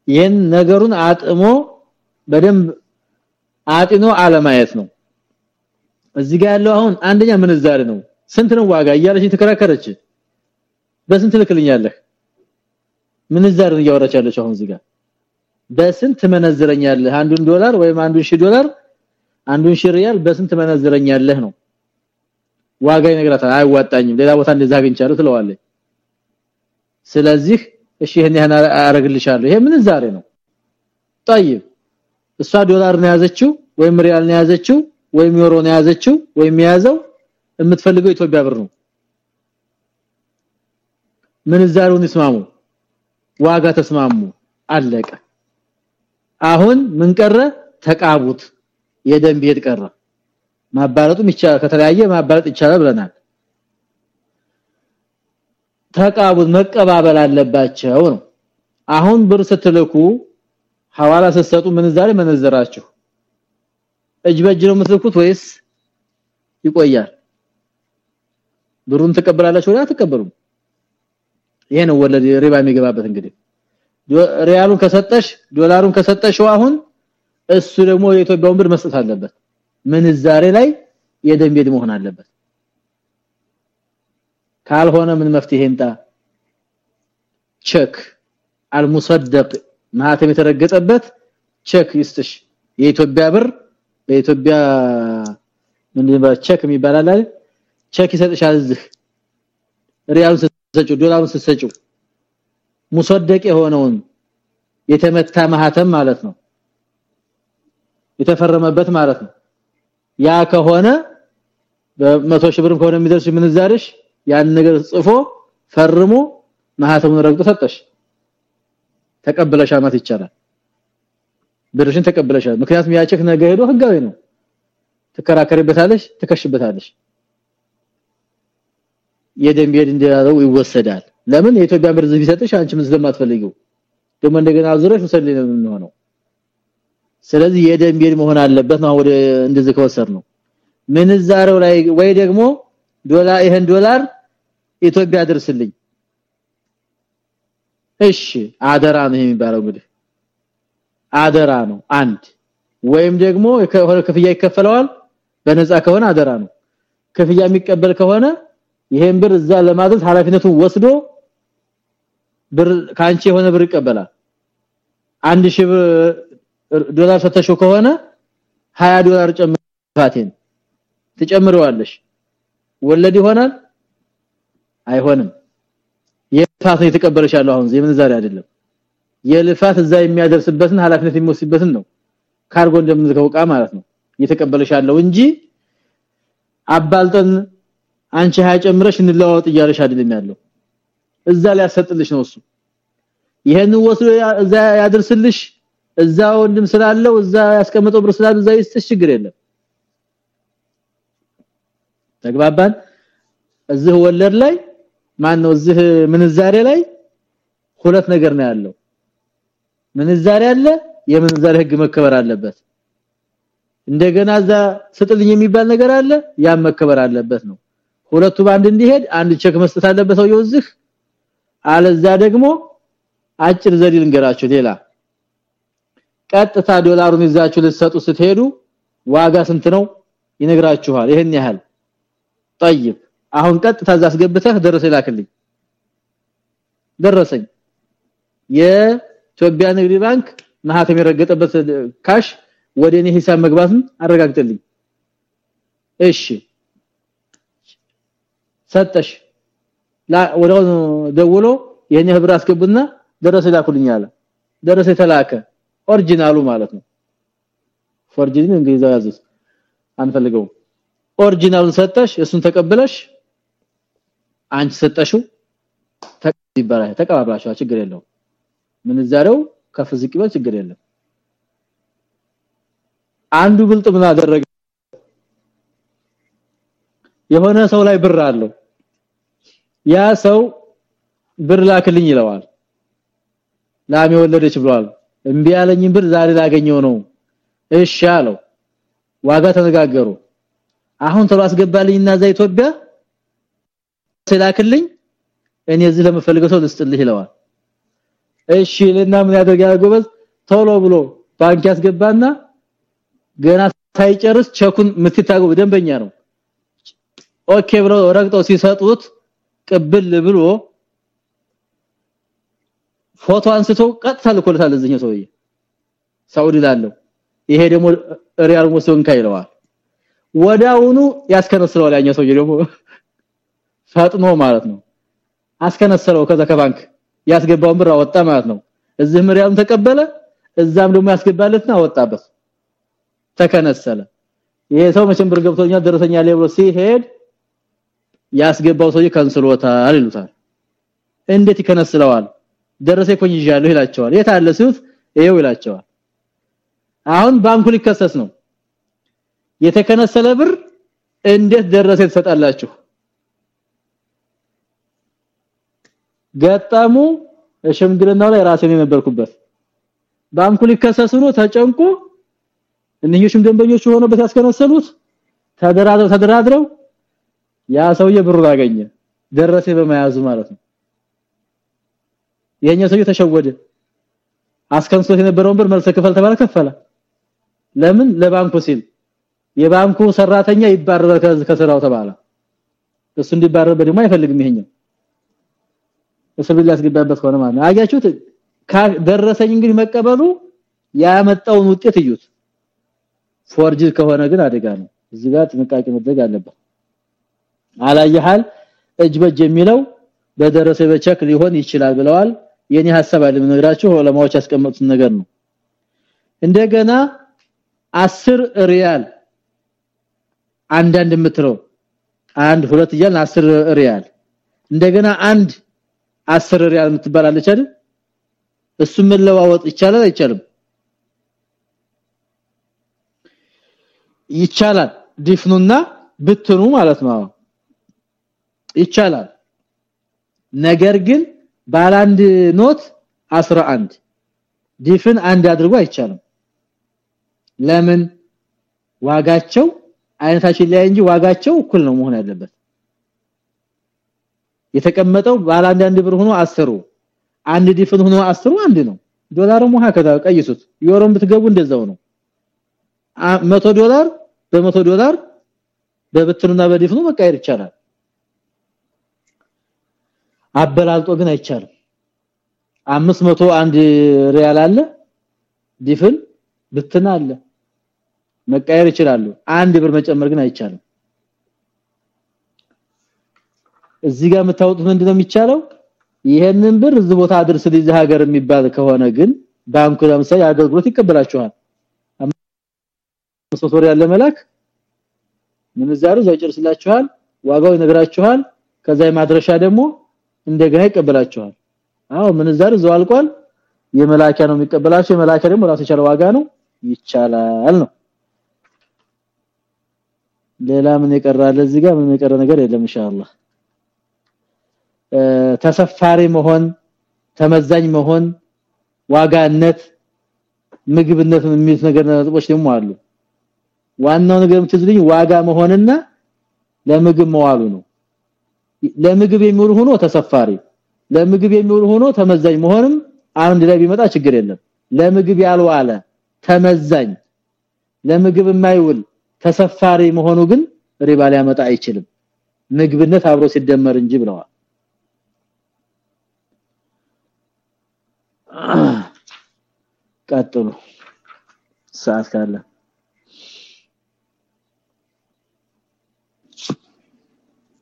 ይሄን ነገሩን አጥሞ በደንብ አጥኖ አለማየት ነው። እዚህ ጋር ያለው አሁን አንደኛ ምንዛሬ ነው ስንት ነው ዋጋ እያለች ተከራከረች በስንት ልክልኛለህ ምንዛሬ ነው እያወራች ያለች አሁን እዚህ ጋር በስንት መነዝረኛለህ አንዱን ዶላር ወይም አንዱን ሺህ ዶላር አንዱን ሽሪያል በስንት መነዝረኛለህ ነው ዋጋ ይነግራታል አይዋጣኝም ሌላ ቦታ እንደዛ አግኝቻለሁ ትለዋለች ስለዚህ እሺ ይሄን ያህል አረግልሻለሁ ይሄ ምን ዛሬ ነው طيب እሷ ዶላር ነው ያዘችው ወይም ሪያል ነው ያዘችው ወይም ዩሮ ነው ያዘችው ወይም የያዘው የምትፈልገው ኢትዮጵያ ብር ነው። ምን ዛሬውን ይስማሙ። ዋጋ ተስማሙ። አለቀ። አሁን ምን ቀረ? ተቃቡት። የደንብ ቤት ቀረ። ማባረጡም ይቻላል ከተለያየ ማባረጥ ይቻላል ብለናል። ተቃቡት መቀባበል አለባቸው ነው። አሁን ብር ስትልኩ ሐዋላ ስትሰጡ ምን ዛሬ መነዘራችሁ? እጅ በእጅ ነው የምትልኩት ወይስ ይቆያል ብሩን ተቀበላላችሁ ወላ ተቀበሉም ይሄ ወለድ ሪባ የሚገባበት እንግዲህ። ሪያሉን ከሰጠሽ ዶላሩን ከሰጠሽው አሁን እሱ ደግሞ የኢትዮጵያውን ብር መስጠት አለበት። ምን ዛሬ ላይ የደንቤድ መሆን አለበት። ካልሆነ ምን መፍትሄ እንጣ ቸክ አልሙሰደቅ ማህተም የተረገጠበት ቸክ ይስጥሽ። የኢትዮጵያ ብር በኢትዮጵያ ምንድነው ቸክ የሚባል አለ ቸክ ይሰጥሻል እዚህ። ሪያሉን ስትሰጪው ዶላሩን ስትሰጪው። ሙሰደቅ የሆነውን የተመታ ማህተም ማለት ነው። የተፈረመበት ማለት ነው። ያ ከሆነ በመቶ ሺህ ብርም ከሆነ የሚደርስ ምንዛርሽ ያን ነገር ጽፎ ፈርሞ ማህተሙን ረግጦ ሰጠሽ። ተቀበለሽ አማት ይቻላል። ብርሽን ተቀበለሻል ምክንያቱም ያቸክ ነገ ሄዶ ህጋዊ ነው። ትከራከሪበታለሽ ትከሽበታለሽ የደንቤድ እንደያዘው ይወሰዳል። ለምን? የኢትዮጵያ ብር ቢሰጥሽ አንቺ ምን ስለማትፈልጊው። ደግሞ እንደገና አዙረሽ ወሰልኝ ነው የሚሆነው። ስለዚህ የደንቤድ መሆን አለበት ነው ወደ እንደዚህ ከወሰር ነው ምንዛሬው ላይ ወይ ደግሞ ዶላር ይሄን ዶላር ኢትዮጵያ ድርስልኝ እሺ አደራ ነው የሚባለው እንግዲህ። አደራ ነው አንድ። ወይም ደግሞ ከሆነ ክፍያ ይከፈለዋል። በነፃ ከሆነ አደራ ነው። ክፍያ የሚቀበል ከሆነ ይሄን ብር እዛ ለማድረስ ኃላፊነቱን ወስዶ ብር ካንቺ የሆነ ብር ይቀበላል። አንድ ሺህ ዶላር ሰተሽው ከሆነ 20 ዶላር ጨምራቴን ትጨምረዋለሽ ወለድ ይሆናል? አይሆንም። የልፋት ነው የተቀበለሻለሁ አሁን የምን ዛሬ አይደለም። የልፋት እዛ የሚያደርስበትን ኃላፊነት የሚወስድበትን ነው ካርጎ እንደምንልከው ቃ ማለት ነው እየተቀበለሻለሁ እንጂ አባልጠን አንቺ ጨምረሽ እንለዋወጥ እያለሽ አይደለም ያለው። እዛ ላይ ያሰጥልሽ ነው እሱ። ይሄን ወስዶ እዛ ያደርስልሽ እዛ ወንድም ስላለው እዛ ያስቀመጠው ብር ስላለው እዛ ይስጥሽ ችግር የለም። ተግባባን? እዚህ ወለድ ላይ ማን ነው እዚህ ምንዛሬ ላይ ሁለት ነገር ነው ያለው። ምንዛሬ አለ የምንዛሬ ህግ መከበር አለበት። እንደገና እዛ ስጥልኝ የሚባል ነገር አለ ያ መከበር አለበት ነው ሁለቱ ባንድ እንዲሄድ አንድ ቼክ መስጠት አለበት ሰውየው እዚህ አለዛ ደግሞ አጭር ዘዴ ልንገራችሁ ሌላ ቀጥታ ዶላሩን ይዛችሁ ልትሰጡ ስትሄዱ ዋጋ ስንት ነው ይነግራችኋል ይሄን ያህል طيب አሁን ቀጥታ እዛ አስገብተህ ደረሰ ይላክልኝ ደረሰኝ የኢትዮጵያ ንግድ ባንክ ማህተም የረገጠበት ካሽ ወደ እኔ ሂሳብ መግባትን አረጋግጥልኝ እሺ ሰጠሽ። ወዲያው ደውሎ የኛ ህብር አስገቡና ደረሰ ላኩልኝ ደረሰ ተላከ። ኦሪጂናሉ ማለት ነው። ፎርጂን እንግሊዛው ያዙት አንፈልገው ኦሪጂናሉን ሰጠሽ እሱን ተቀበለሽ አንቺ ሰጠሽው ተቀበላሽ ተቀባብላችሁ ችግር የለው ምንዛሬው ከፍ ዝቅ ይበል ችግር የለም። አንዱ ብልጥ ምን አደረገ? የሆነ ሰው ላይ ብር አለው ያ ሰው ብር ላክልኝ ይለዋል። ላም የወለደች ብሏል። እምቢ ያለኝ ብር ዛሬ ላገኘው ነው። እሺ አለው። ዋጋ ተነጋገሩ። አሁን ተሎ አስገባልኝና ዛ ኢትዮጵያ ስላክልኝ እኔ እዚህ ለመፈልገው ሰው ልስጥልህ ይለዋል። እሺ ለና ምን ያደርጋል ጎበዝ? ቶሎ ብሎ ባንክ ያስገባና ገና ሳይጨርስ ቸኩን ምትታገው ደንበኛ ነው። ኦኬ ብሎ ረግጠው ሲሰጡት ቅብል ብሎ ፎቶ አንስቶ ቀጥታ ልኮልታል እዚህኛው ሰውዬ። ሳውዲ ላለው። ይሄ ደግሞ ሪያል ሙስሊም ካይለዋል ወዳውኑ ያስከነስለዋል ያኛው ሰውዬ ደግሞ ፈጥኖ ማለት ነው። አስከነሰለው ከዛ ከባንክ ያስገባውን ብር አወጣ ማለት ነው። እዚህ ሪያሉን ተቀበለ እዛም ደግሞ ያስገባለትና አወጣበት። ተከነሰለ። ይሄ ሰው መቼም ብር ገብቶኛል ደረሰኛ ላይ ብሎ ሲሄድ ያስገባው ሰውዬ ከንስሎታል ይሉታል። እንዴት ይከነስለዋል? ደረሰ ኮንይዣለሁ ይላቸዋል። የት አለ ሲሉት ይሄው ይላቸዋል። አሁን ባንኩ ሊከሰስ ነው። የተከነሰለ ብር እንዴት ደረሰ ትሰጣላችሁ? ገጠሙ ሽምግልናው ላይ ራሴን የነበርኩበት። ባንኩ ሊከሰስ ነው ተጨንቆ እነኚህም ደንበኞች ሆነበት ያስከነሰሉት ተደራድረው ተደራድረው ያ ሰውዬ ብሩን አገኘ ደረሰ በመያዙ ማለት ነው። የኛ ሰውዬ ተሸወደ አስከንሶት የነበረውን ብር መልሰ ክፈል ተባለ ከፈለ። ለምን? ለባንኩ ሲል። የባንኩ ሰራተኛ ይባረራል ከስራው ተባለ። እሱ እንዲባረር በደሞ አይፈልግም ይሄኛው። እስር ቤት ሊያስገባበት ሆነ ማለት አያችሁት? ደረሰኝ እንግዲህ መቀበሉ ያመጣውን ውጤት እዩት። forge ከሆነ ግን አደጋ ነው። እዚህ ጋር ጥንቃቄ መደረግ አለበት አላየሃል? እጅ በጅ የሚለው በደረሰኝ በቼክ ሊሆን ይችላል ብለዋል። የኔ ሐሳብ አለ ምነግራችሁ ዑለማዎች ያስቀመጡት ነገር ነው። እንደገና 10 ሪያል አንዳንድ የምትለው አንድ ሁለት እያልን 10 ሪያል እንደገና አንድ 10 ሪያል የምትባላለች አይደል? እሱ መለዋወጥ ይቻላል አይቻልም? ይቻላል። ዲፍኑና ብትኑ ማለት ነው ይቻላል። ነገር ግን ባለ አንድ ኖት 11 ዲፍን አንድ አድርጎ አይቻልም። ለምን? ዋጋቸው አይነታቸው ላይ እንጂ ዋጋቸው እኩል ነው መሆን ያለበት። የተቀመጠው ባለ አንድ ብር ሆኖ አስሩ አንድ ዲፍን ሆኖ አስሩ አንድ ነው። ዶላርም ከዛ ቀይሱት። ዩሮም ብትገቡ እንደዛው ነው። 100 ዶላር በ100 ዶላር በብትኑና በዲፍኑ መቀየር ይቻላል አበላልጦ ግን አይቻልም። 500 አንድ ሪያል አለ ዲፍን ብትና አለ መቀየር ይችላሉ። አንድ ብር መጨመር ግን አይቻልም። እዚህ ጋር የምታወጡት ምንድነው የሚቻለው? ይሄንን ብር እዚህ ቦታ አድርስ ለዚህ ሀገር የሚባል ከሆነ ግን ባንኩ ለምሳሌ አገልግሎት ይቀበላችኋል። ወር ያለ መላክ ምንዛሩ ዘይጨርስላችኋል ዋጋው ይነግራችኋል። ከዛ የማድረሻ ደግሞ እንደገና ይቀበላችኋል አዎ ምንዛሩ ዘው አልቋል። የመላኪያ ነው የሚቀበላችሁ የመላኪያ ደግሞ ራሱ የቻለ ዋጋ ነው። ይቻላል ነው። ሌላ ምን ይቀራል እዚህ ጋር ምን የቀረ ነገር የለም ኢንሻአላህ። ተሰፋሪ መሆን ተመዛኝ መሆን ዋጋነት ምግብነት የሚሉት ነገር ነጥቦች ደግሞ አሉ። ዋናው ነገር የምትዝልኝ ዋጋ መሆንና ለምግብ መዋሉ ነው ለምግብ የሚውል ሆኖ ተሰፋሪ ለምግብ የሚውል ሆኖ ተመዛኝ መሆንም አንድ ላይ ቢመጣ ችግር የለም። ለምግብ ያልዋለ ተመዛኝ ለምግብ የማይውል ተሰፋሪ መሆኑ ግን ሪባ ሊያመጣ አይችልም። ምግብነት አብሮ ሲደመር እንጂ ብለዋል። ቀጥሉ። ሰዓት ካለ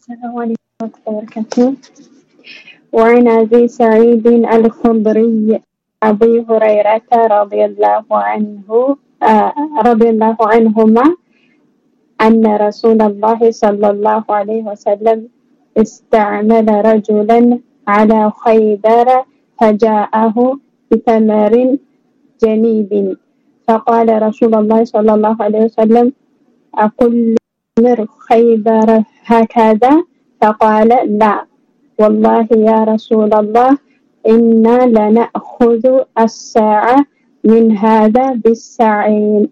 ሰላም وبركاته وعن أبي سعيد الخضري أبي هريرة رضي الله عنه آه رضي الله عنهما أن رسول الله صلى الله عليه وسلم استعمل رجلا على خيبر فجاءه بثمر جنيب. فقال رسول الله صلى الله عليه وسلم أقل مر خيبر هكذا؟ فقال لا. والله يا رسول الله إنا لنأخذ الساعة من هذا بالساعين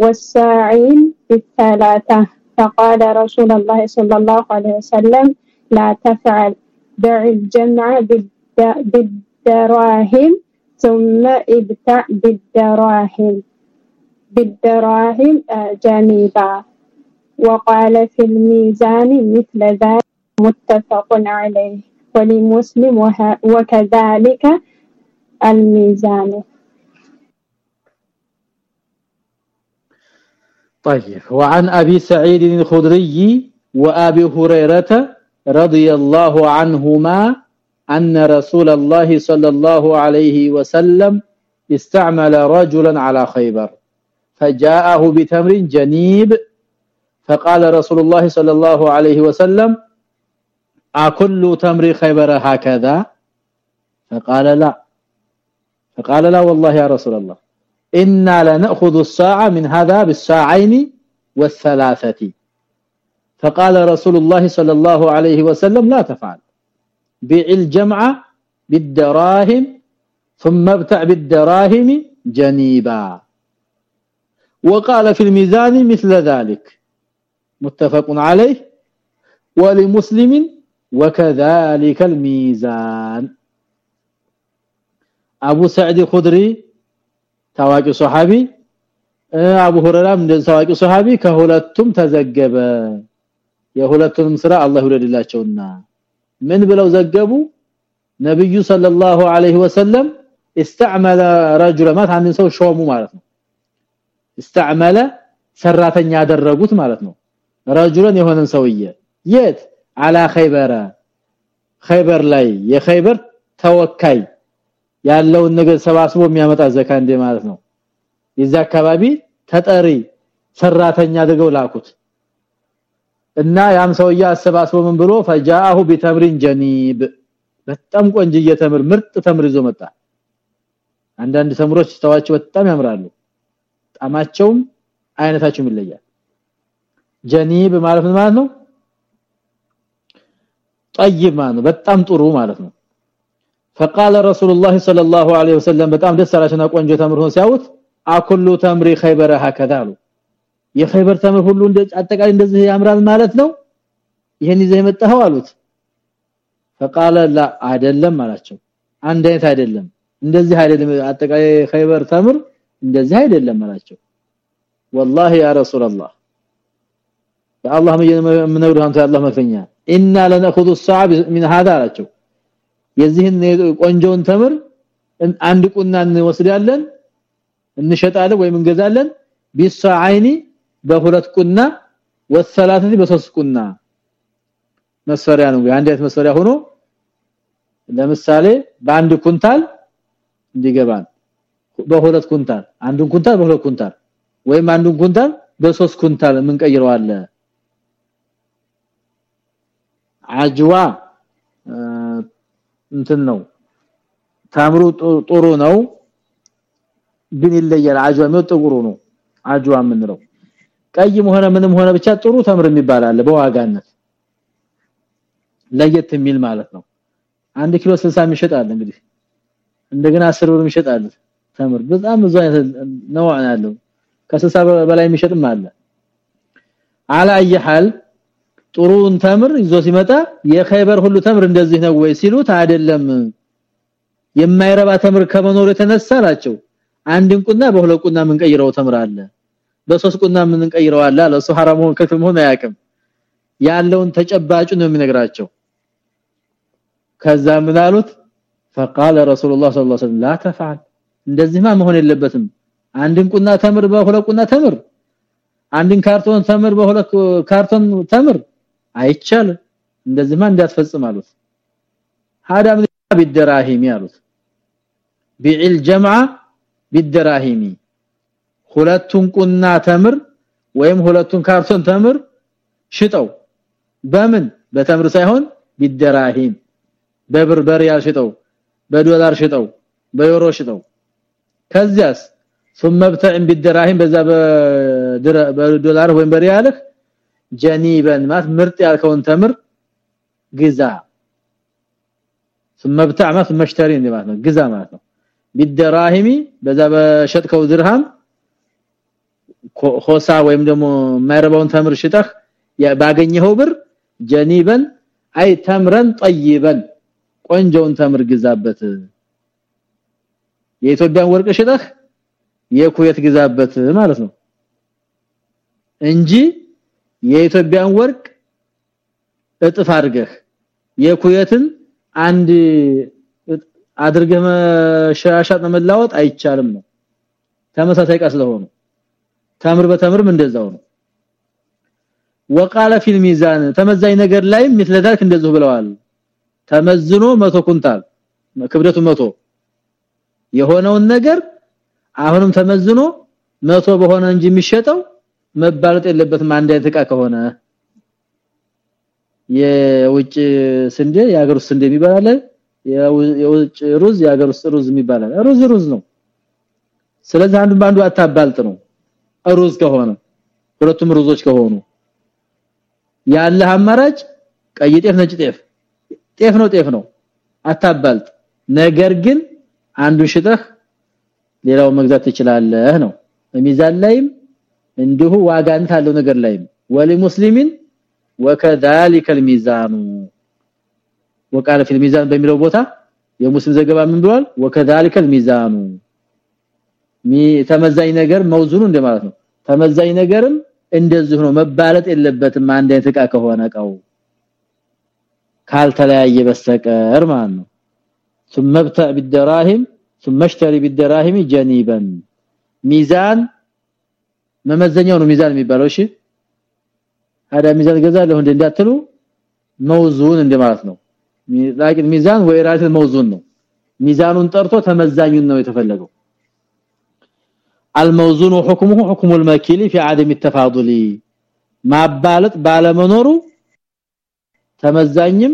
والساعين بالثلاثة. فقال رسول الله صلى الله عليه وسلم لا تفعل دع الجمع بالدراهم ثم ابتع بالدراهم بالدراهم جانبا. وقال في الميزان مثل ذلك متفق عليه. ولمسلم وكذلك الميزان. طيب وعن أبي سعيد الخدري وأبي هريرة رضي الله عنهما أن رسول الله صلى الله عليه وسلم استعمل رجلا على خيبر فجاءه بتمر جنيب فقال رسول الله صلى الله عليه وسلم أكل تمر خيبر هكذا؟ فقال لا. فقال لا والله يا رسول الله. إنا لنأخذ الساعة من هذا بالساعين والثلاثة. فقال رسول الله صلى الله عليه وسلم لا تفعل. بيع الجمع بالدراهم ثم ابتع بالدراهم جنيبا. وقال في الميزان مثل ذلك. متفق عليه. ولمسلم وكذلك الميزان ابو سعيد الخدري ታዋቂ ሱሐቢ አቡ ሁረራም እንደዚህ ታዋቂ ሱሐቢ ከሁለቱም ተዘገበ የሁለቱንም ስራ አላህ ይወደድላቸውና ምን ብለው ዘገቡ ነብዩ ሰለላሁ ዐለይሂ ወሰለም استعمل رجل ما አንድ ሰው ሾሙ ማለት ነው استعمل ሰራተኛ ያደረጉት ማለት ነው ረጁለን የሆነን ሰውዬ የት አላ ኸይበራ ኸይበር ላይ የኸይበር ተወካይ ያለውን ነገር ሰባስቦ የሚያመጣ ዘካ እንደ ማለት ነው። የዛ አካባቢ ተጠሪ ሰራተኛ አድርገው ላኩት። እና ያም ሰውዬ አሰባስቦ ምን ብሎ ፈጃአሁ ቢተምሪን ጀኒብ። በጣም ቆንጅዬ ተምር ምርጥ ተምር ይዞ መጣ። አንዳንድ ተምሮች ተዋቸው በጣም ያምራሉ። ጣማቸውም አይነታቸውም ይለያል። ጀኒብ ማለት ማለት ነው ጠይብ ማለት ነው በጣም ጥሩ ማለት ነው فقال رسول الله صلى الله عليه وسلم በጣም ደስ አላችና ቆንጆ ተምር ሆኖ ሲያውት አኩሉ ተምሪ ኸይበር هكذا አሉ የኸይበር ተምር ሁሉ እንደ አጠቃላይ እንደዚህ ያምራል ማለት ነው ይሄን ይዘህ የመጣኸው አሉት فقال لا አይደለም አላቸው አንድ አይነት አይደለም እንደዚህ አይደለም አጠቃላይ ኸይበር ተምር እንደዚህ አይደለም አላቸው والله يا رسول الله يا الله من نور انت الله መክፈኛ ኢና ለነኹዙ الصعب من هذا አላቸው። የዚህን ቆንጆን ተምር አንድ ቁና እንወስዳለን እንሸጣለን ወይም እንገዛለን። ቢሳዓይኒ በሁለት ቁና ወሰላተቲ በሶስት ቁና መስፈሪያ ነው። አንድ አይነት መስፈሪያ ሆኖ ለምሳሌ በአንድ ኩንታል እንዲገባን በሁለት ኩንታል አንዱን ኩንታል በሁለት ኩንታል ወይም አንዱን ኩንታል በሶስት ኩንታል ምን ቀይረዋለን አጅዋ እንትን ነው። ታምሩ ጥሩ ነው። ግን ይለያል። አጅዋ ነው ነው። አጅዋ ምንለው ቀይም ሆነ ምንም ሆነ ብቻ ጥሩ ተምር የሚባል አለ በዋጋነት። ለየት የሚል ማለት ነው። አንድ ኪሎ 60 ይሸጣል እንግዲህ። እንደገና 10 ብር ይሸጣል ተምር በጣም ብዙ ነው ያለው። ከ60 በላይ የሚሸጥም አለ። አላ አይሐል ጥሩን ተምር ይዞ ሲመጣ የኸይበር ሁሉ ተምር እንደዚህ ነው ወይ ሲሉት አይደለም የማይረባ ተምር ከመኖር የተነሳ ናቸው አንድን ቁና በሁለት ቁና ምን ቀይረው ተምር አለ በሶስት ቁና ምን ቀይረው አለ ለሱ ሐራሙን ከፍም ሆነ ያቅም ያለውን ተጨባጭ ነው የሚነግራቸው ከዛ ምን አሉት فقال رسول الله صلى الله عليه وسلم لا تفعل እንደዚህማ መሆን የለበትም አንድን ቁና ተምር በሁለት ቁና ተምር አንድን ካርቶን ተምር በሁለት ካርቶን ተምር አይቻልም እንደዚህማ እንዳትፈጽም አሉት هذا من بالدراهم ያሉት ቢዕል ጀምዓ بالدراهم ሁለቱን ቁና ተምር ወይም ሁለቱን ካርቶን ተምር ሽጠው በምን በተምር ሳይሆን بالدراهم በብር በሪያል ሽጠው በዶላር ሽጠው በዩሮ ሽጠው ከዚያስ ثم ابتع بالدراهم በዛ በዶላር ወይም በሪያልህ ጀኒበን ማለት ምርጥ ያልከውን ተምር ግዛ ثم ابتع ማለት መሽተሪ ማለት ነው ግዛ ማለት ነው بالدراهم በዛ በሸጥከው ድርሃም ሆሳ ወይም ደግሞ ማይረባውን ተምር ሽጠህ ባገኘኸው ብር ጀኒበን አይ ተምረን ጠይበን ቆንጆውን ተምር ግዛበት የኢትዮጵያን ወርቅ ሽጠህ የኩዌት ግዛበት ማለት ነው እንጂ የኢትዮጵያን ወርቅ እጥፍ አድርገህ የኩዌትን አንድ አድርገህ መሻሻጥ መለዋወጥ አይቻልም ነው ተመሳሳይ ቃ ስለሆኑ ተምር በተምርም እንደዛው ነው وقال في الميزان ተመዛኝ ነገር ላይ مثل ذلك እንደዚሁ ብለዋል ተመዝኖ 100 ኩንታል ክብደቱ 100 የሆነውን ነገር አሁንም ተመዝኖ 100 በሆነ እንጂ የሚሸጠው መባለጥ የለበትም። አንድ አይነት እቃ ከሆነ የውጭ ስንዴ የሀገር ውስጥ ስንዴ የሚባል የውጭ ሩዝ የሀገር ውስጥ ሩዝ የሚባል ሩዝ ሩዝ ነው። ስለዚህ አንዱ ባንዱ አታባልጥ ነው። ሩዝ ከሆነ ሁለቱም ሩዞች ከሆኑ ያለህ አማራጭ ቀይ ጤፍ ነጭ ጤፍ። ጤፍ ነው ጤፍ ነው። አታባልጥ። ነገር ግን አንዱ ሽጠህ ሌላው መግዛት ትችላለህ ነው። ሚዛን ላይም እንዲሁ ዋጋን ታለው ነገር ላይም ወሊ ሙስሊሚን وكذلك الميزان وقال في الميزان በሚለው ቦታ የሙስሊም ዘገባ ምን ብሏል وكذلك الميزان ተመዛኝ ነገር መውዙኑ እንደማለት ነው ተመዛኝ ነገርም እንደዚህ ነው መባለጥ የለበትም አንድ አይነት እቃ ከሆነ እቃው ካልተለያየ በስተቀር ማለት ነው ثم ابتع بالدراهم ثم اشتري بالدراهم جنيبا ሚዛን መመዘኛው ነው ሚዛን የሚባለው እሺ አዳ ሚዛን ገዛለሁ እንደ እንዳትሉ መውዙን እንደማለት ነው ላኪን ሚዛን ወይ ራስ መውዙን ነው ሚዛኑን ጠርቶ ተመዛኙን ነው የተፈለገው الموزون حكمه حكم المكيل في عدم التفاضل ማባለጥ ባለመኖሩ ተመዛኝም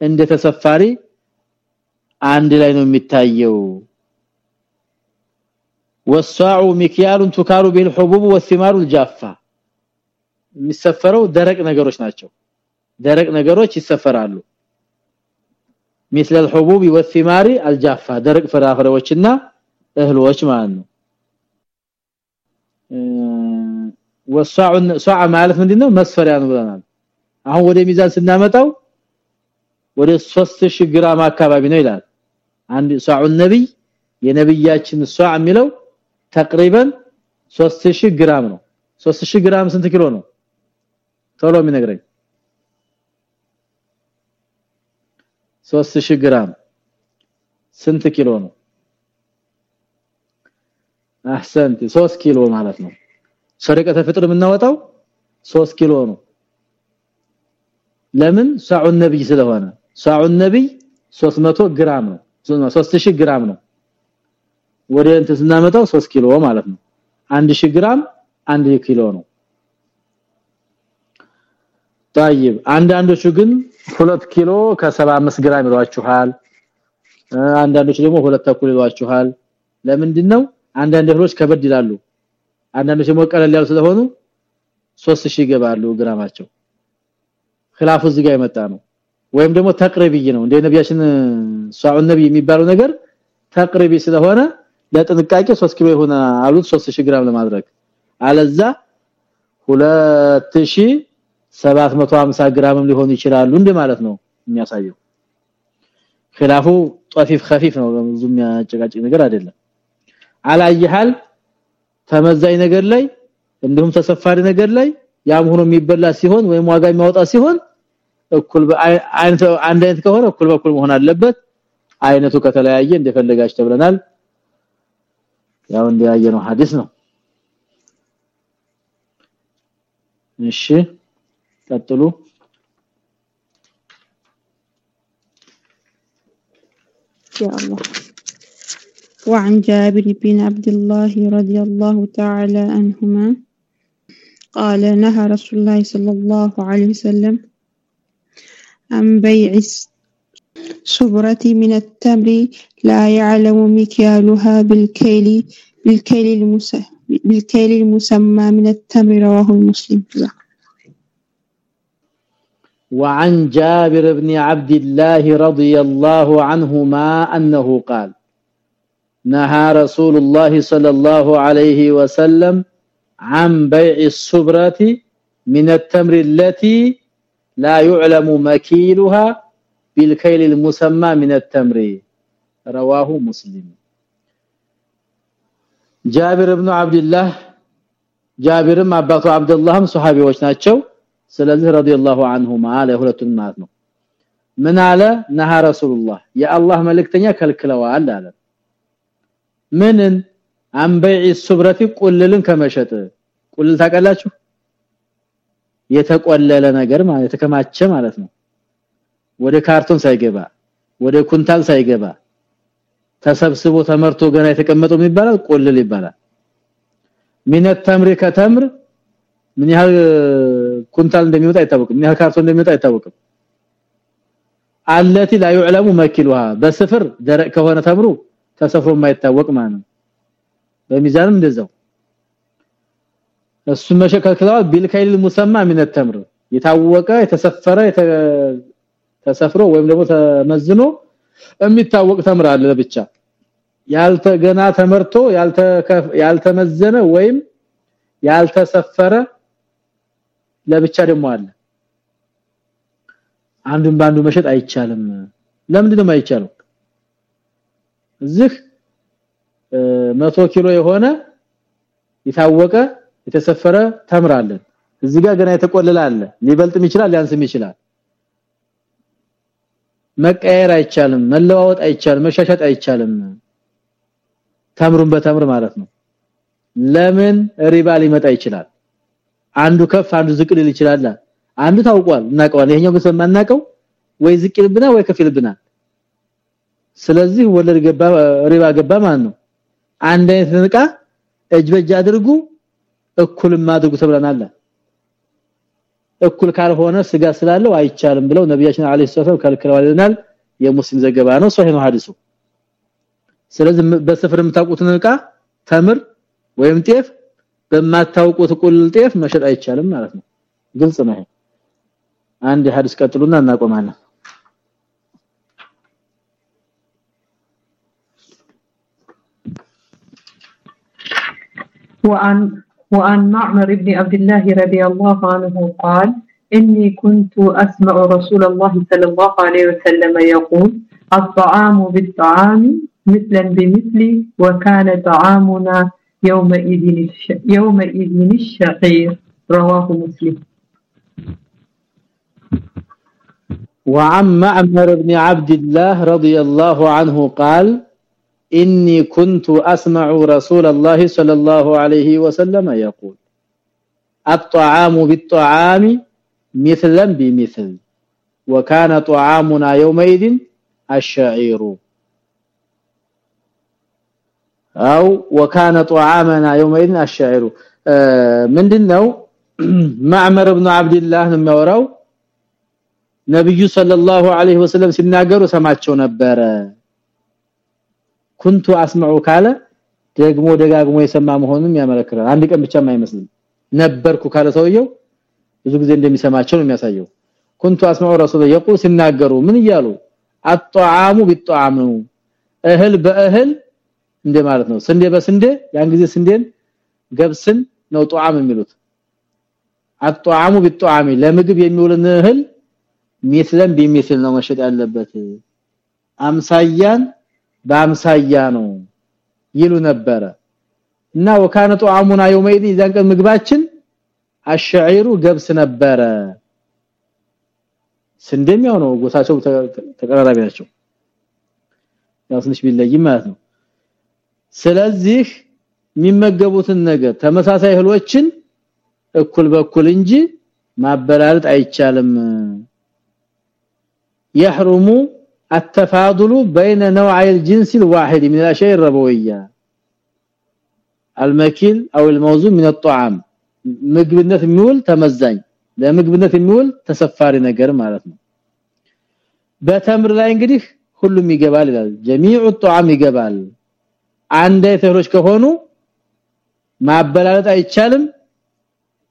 እንደ ተሰፋሪ አንድ ላይ ነው የሚታየው والصاع مكيال تكار به الحبوب والثمار الجافه የሚሰፈረው ደረቅ ነገሮች ናቸው ደረቅ ነገሮች ይሰፈራሉ مثل الحبوب والثمار الجافه ደረቅ ፍራፍሬዎችና እህሎች ማለት ነው ወሳዑ ሷዓ ማለት ምንድነው መስፈሪያ ነው ብለናል አሁን ወደ ሚዛን ስናመጣው ወደ 3000 ግራም አካባቢ ነው ይላል አንድ ሷዑ ነብይ የነብያችን ሷዕ የሚለው ተቅሪበን 3000 ግራም ነው። 3000 ግራም ስንት ኪሎ ነው? ቶሎ የሚነግረኝ። 3000 ግራም ስንት ኪሎ ነው? አህሰንት 3 ኪሎ ማለት ነው። ሰደቀተ ፍጥር የምናወጣው 3 ኪሎ ነው። ለምን? ሰዑ ነብይ ስለሆነ። ሰዑ ነብይ 300 ግራም ነው። 3000 ግራም ነው ወደ እንት ስናመጣው 3 ኪሎ ማለት ነው 1000 ግራም 1 ኪሎ ነው طيب አንዳንዶቹ ግን 2 ኪሎ ከ75 ግራም ይሏችኋል አንዳንዶቹ ደግሞ ሁለት ተኩል ይሏችኋል ለምንድነው አንዳንድ እህሎች ከበድ ይላሉ አንዳንዶች ደግሞ ቀለል ያሉ ስለሆኑ 3000 ይገባሉ ግራማቸው خلاف እዚህ ጋር የመጣ ነው ወይም ደግሞ ተቅሪብይ ነው እንደ ነብያችን ሷዑ ነብይ የሚባለው ነገር ተቅሪቢ ስለሆነ ለጥንቃቄ 3 ኪሎ ይሆነ አሉት 3000 ግራም ለማድረግ አለዛ 2750 ግራምም ሊሆኑ ይችላሉ እንደማለት ነው የሚያሳየው خلافه طفيف خفيف ነው ብዙ የሚያጨቃጭቅ ነገር አይደለም አላየሃል ተመዛኝ ነገር ላይ እንዲሁም ተሰፋሪ ነገር ላይ ያም ሆኖ የሚበላ ሲሆን ወይም ዋጋ የሚያወጣ ሲሆን እኩል አይነት አንድ አይነት ከሆነ እኩል በኩል መሆን አለበት አይነቱ ከተለያየ እንደፈለጋች ተብለናል ያው እንደያየነው ሐዲስ ነው እሺ ቀጥሉ يا الله وعن جابر بن عبد الله رضي الله تعالى عنهما قال نهى رسول الله صلى الله عليه وسلم عن بيع السبرة من التمر لا يعلم مكيالها بالكيل بالكيل المسمى بالكيل المسمى من التمر رواه المسلم. وعن جابر بن عبد الله رضي الله عنهما أنه قال نهى رسول الله صلى الله عليه وسلم عن بيع الصبرة من التمر التي لا يعلم مكيلها بالكيل المسمى من التمر. رواه مسلم ጃብር ኢብኑ አብዱላህ ጃብርም አባቱ አብዱላህም ሱሐቢዎች ናቸው። ስለዚህ ረዲየላሁ ዐንሁማ ለሁለቱም ማለት ነው። ምን አለ? ነሐ ረሱልላህ የአላህ መልእክተኛ ከልክለዋል አለ። ምንን? አንበይ ሱብረቲ ቁልልን ከመሸጥ። ቁልል ታቀላችሁ የተቆለለ ነገር ማለት የተከማቸ ማለት ነው። ወደ ካርቶን ሳይገባ ወደ ኩንታል ሳይገባ ተሰብስቦ ተመርቶ ገና የተቀመጠው የሚባለው ቁልል ይባላል ሚነ ተምሪ ከተምር ምን ያህል ኩንታል እንደሚወጣ አይታወቅም ምን ያህል ካርቶን እንደሚወጣ አይታወቅም አለቲ لا يعلم مكلها በስፍር ደረቅ ከሆነ ተምሩ ተሰፍሮ የማይታወቅ ማለት ነው በሚዛንም እንደዛው እሱ መሸከከላው ቢልካይል ሙሰማ ምን ተምር የታወቀ የተሰፈረ ተሰፍሮ ወይም ደግሞ ተመዝኖ የሚታወቅ ተምር አለ ለብቻ ያልተገና ተመርቶ ያልተመዘነ ወይም ያልተሰፈረ ለብቻ ደግሞ አለ። አንዱን ባንዱ መሸጥ አይቻልም። ለምንድን ነው አይቻለው እዚህ 100 ኪሎ የሆነ የታወቀ የተሰፈረ ተምራለን እዚህ ጋር ገና የተቆለለ አለ። ሊበልጥም ይችላል ሊያንስም ይችላል መቀየር አይቻልም መለዋወጥ አይቻልም መሻሻጥ አይቻልም። ተምሩን በተምር ማለት ነው። ለምን ሪባ ሊመጣ ይችላል? አንዱ ከፍ አንዱ ዝቅ ሊል ይችላል። አንዱ ታውቋል እናቀዋል ይሄኛው ግን ማናቀው ወይ ዝቅ ይልብና ወይ ከፍ ይልብና። ስለዚህ ወለድ ገባ ሪባ ገባ ማለት ነው። አንድ አይነት ንቃ እጅ በእጅ አድርጉ እኩልም አድርጉ ተብለናል እኩል ካልሆነ ስጋ ስላለው አይቻልም ብለው ነብያችን አለይሂ ሰላም ከልክለዋልናል የሙስሊም ዘገባ ነው ሶሂህ ነው ሐዲሱ ስለዚህ በስፍር የምታውቁትን ዕቃ ተምር ወይም ጤፍ በማታውቁት ቁል ጤፍ መሸጥ አይቻልም ማለት ነው ግልጽ ነው አንድ ሐዲስ ቀጥሉና እናቆማለን وعن وعن معمر بن عبد الله رضي الله عنه قال إني كنت أسمع رسول الله صلى الله عليه وسلم يقول الطعام بالطعام مثلا بمثل وكان طعامنا يومئذ يومئذ الشعير رواه مسلم. وعن معمر بن عبد الله رضي الله عنه قال إني كنت أسمع رسول الله صلى الله عليه وسلم يقول الطعام بالطعام مثلا بمثل وكان طعامنا يومئذ الشعير أو وكان طعامنا يومئذ الشعير ምንድነው ማዕመር ኢብኑ አብዱላህ ነው የሚያወራው ነብዩ ሰለላሁ ዐለይሂ ወሰለም ሲናገሩ ሰማቸው ነበረ ኩንቱ አስመዑ ካለ ደግሞ ደጋግሞ የሰማ መሆኑን ያመለክታል። አንድ ቀን ብቻ አይመስልም። ነበርኩ ካለ ሰውየው ብዙ ጊዜ እንደሚሰማቸው ነው የሚያሳየው። ኩንቱ አስመዑ ረሱል የቁል ሲናገሩ ምን እያሉ? አጣዓሙ ቢጣዓሙ እህል በእህል እንደ ማለት ነው። ስንዴ በስንዴ ያን ጊዜ ስንዴን ገብስን ነው ጧዓም የሚሉት። አጣዓሙ ቢጣዓሚ ለምግብ የሚውልን እህል ሚስለን ቢሚስል ነው መሸጥ ያለበት። አምሳያን በአምሳያ ነው ይሉ ነበረ እና ወካነ ጧዓሙና የውመይዲ ይዛን ቀን ምግባችን አሽዒሩ ገብስ ነበረ ስንዴም ያው ነው ጎሳቸው ተቀራራቢ ናቸው ያው ትንሽ ቢለይም ማለት ነው ስለዚህ የሚመገቡትን ነገር ተመሳሳይ እህሎችን እኩል በኩል እንጂ ማበላለጥ አይቻልም يحرم التفاضل بين نوعي الجنس الواحد من الاشياء الربويه المكيل او الموزون من الطعام ምግብነት የሚውል ተመዛኝ ለምግብነት የሚውል ተሰፋሪ ነገር ማለት ነው በተምር ላይ እንግዲህ ሁሉም ይገባል ይላል جميع الطعام ይገባል አንድ አይተሮች ከሆኑ ማበላለጥ አይቻልም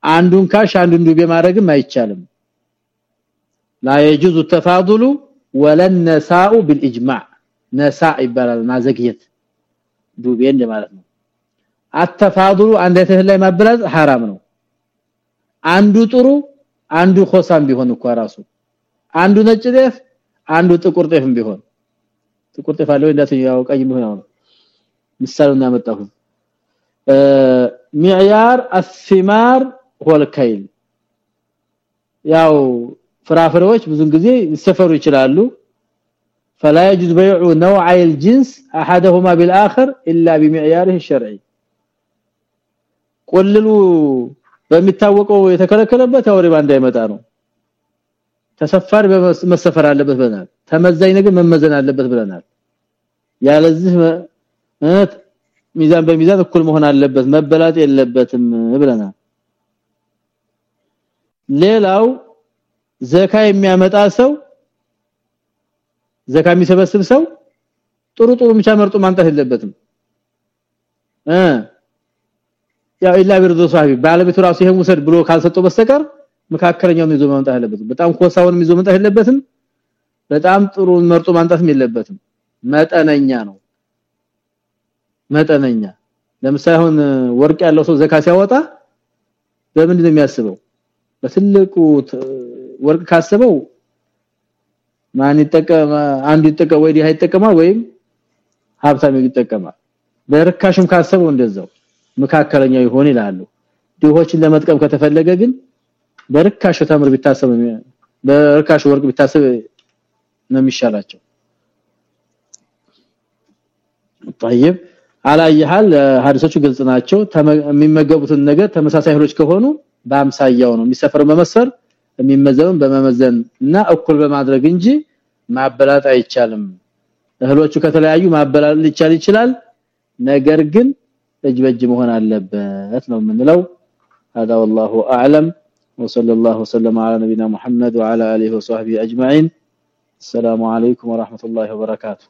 አንዱን ካሽ አንዱን ዱቤ ማድረግም አይቻልም لا يجوز التفاضل ወለነሳኡ بالإجماع ነሳ ይባላል ማዘግየት። ዱቤ እንደማለት ነው። አተፋضሉ አንድ ተህ ላይ ማበላዝ حرام ነው። አንዱ ጥሩ አንዱ ኮሳም ቢሆን እኮ ራሱ። አንዱ ነጭ ጤፍ አንዱ ጥቁር ጤፍም ቢሆን። ጥቁር ጤፍ አለው እንዳትያው ቀይ ቢሆን ነው ምሳሌውን ያመጣሁት። ሚዕያር አስማር ወልከይል። ያው ፍራፍሬዎች ብዙን ጊዜ ሊሰፈሩ ይችላሉ فلا يجوز بيع نوعي الجنس احدهما بالاخر الا بمعياره الشرعي ቁልሉ በሚታወቀው የተከለከለበት ያው ሪባ እንዳይመጣ ነው ተሰፋሪ መሰፈር አለበት ብለናል ተመዛኝ ነገር መመዘን አለበት ብለናል ያለዚህ ሚዛን በሚዛን እኩል መሆን አለበት መበላጥ የለበትም ብለናል ሌላው ዘካ የሚያመጣ ሰው ዘካ የሚሰበስብ ሰው ጥሩ ጥሩ ብቻ መርጦ ማምጣት የለበትም። እ ያው ኢላ ቢርዶ ሷሂ ባለቤቱ ራሱ ይሄን ውሰድ ብሎ ካልሰጠው በስተቀር መካከለኛውን ይዞ ማምጣት አለበት በጣም ኮሳውን ይዞ ማምጣት የለበትም። በጣም ጥሩ መርጦ ማምጣትም የለበትም። መጠነኛ ነው። መጠነኛ። ለምሳሌ አሁን ወርቅ ያለው ሰው ዘካ ሲያወጣ በምንድን ነው የሚያስበው? በትልቁ ወርቅ ካሰበው ማን ይጠቀም አንዱ ይጠቀም ወይ ዲሃ ይጠቀማል ወይም ሀብታም ይጠቀማል በርካሽም ካሰበው እንደዛው መካከለኛው ይሆን ይላሉ ድሆችን ለመጥቀም ከተፈለገ ግን በርካሽ ተምር ቢታሰብ በርካሽ ወርቅ ቢታሰብ ነው የሚሻላቸው طيب አላየሃል ሐዲሶቹ ግልጽ ናቸው የሚመገቡትን ነገር ተመሳሳይ እህሎች ከሆኑ በአምሳያው ነው የሚሰፈር መመሰር የሚመዘን በመመዘን እና እኩል በማድረግ እንጂ ማበላጥ አይቻልም እህሎቹ ከተለያዩ ማበላጥ ሊቻል ይችላል ነገር ግን እጅ በእጅ መሆን አለበት ነው የምንለው هذا والله اعلم وصلى الله وسلم على نبينا محمد وعلى اله وصحبه اجمعين السلام عليكم ورحمه الله وبركاته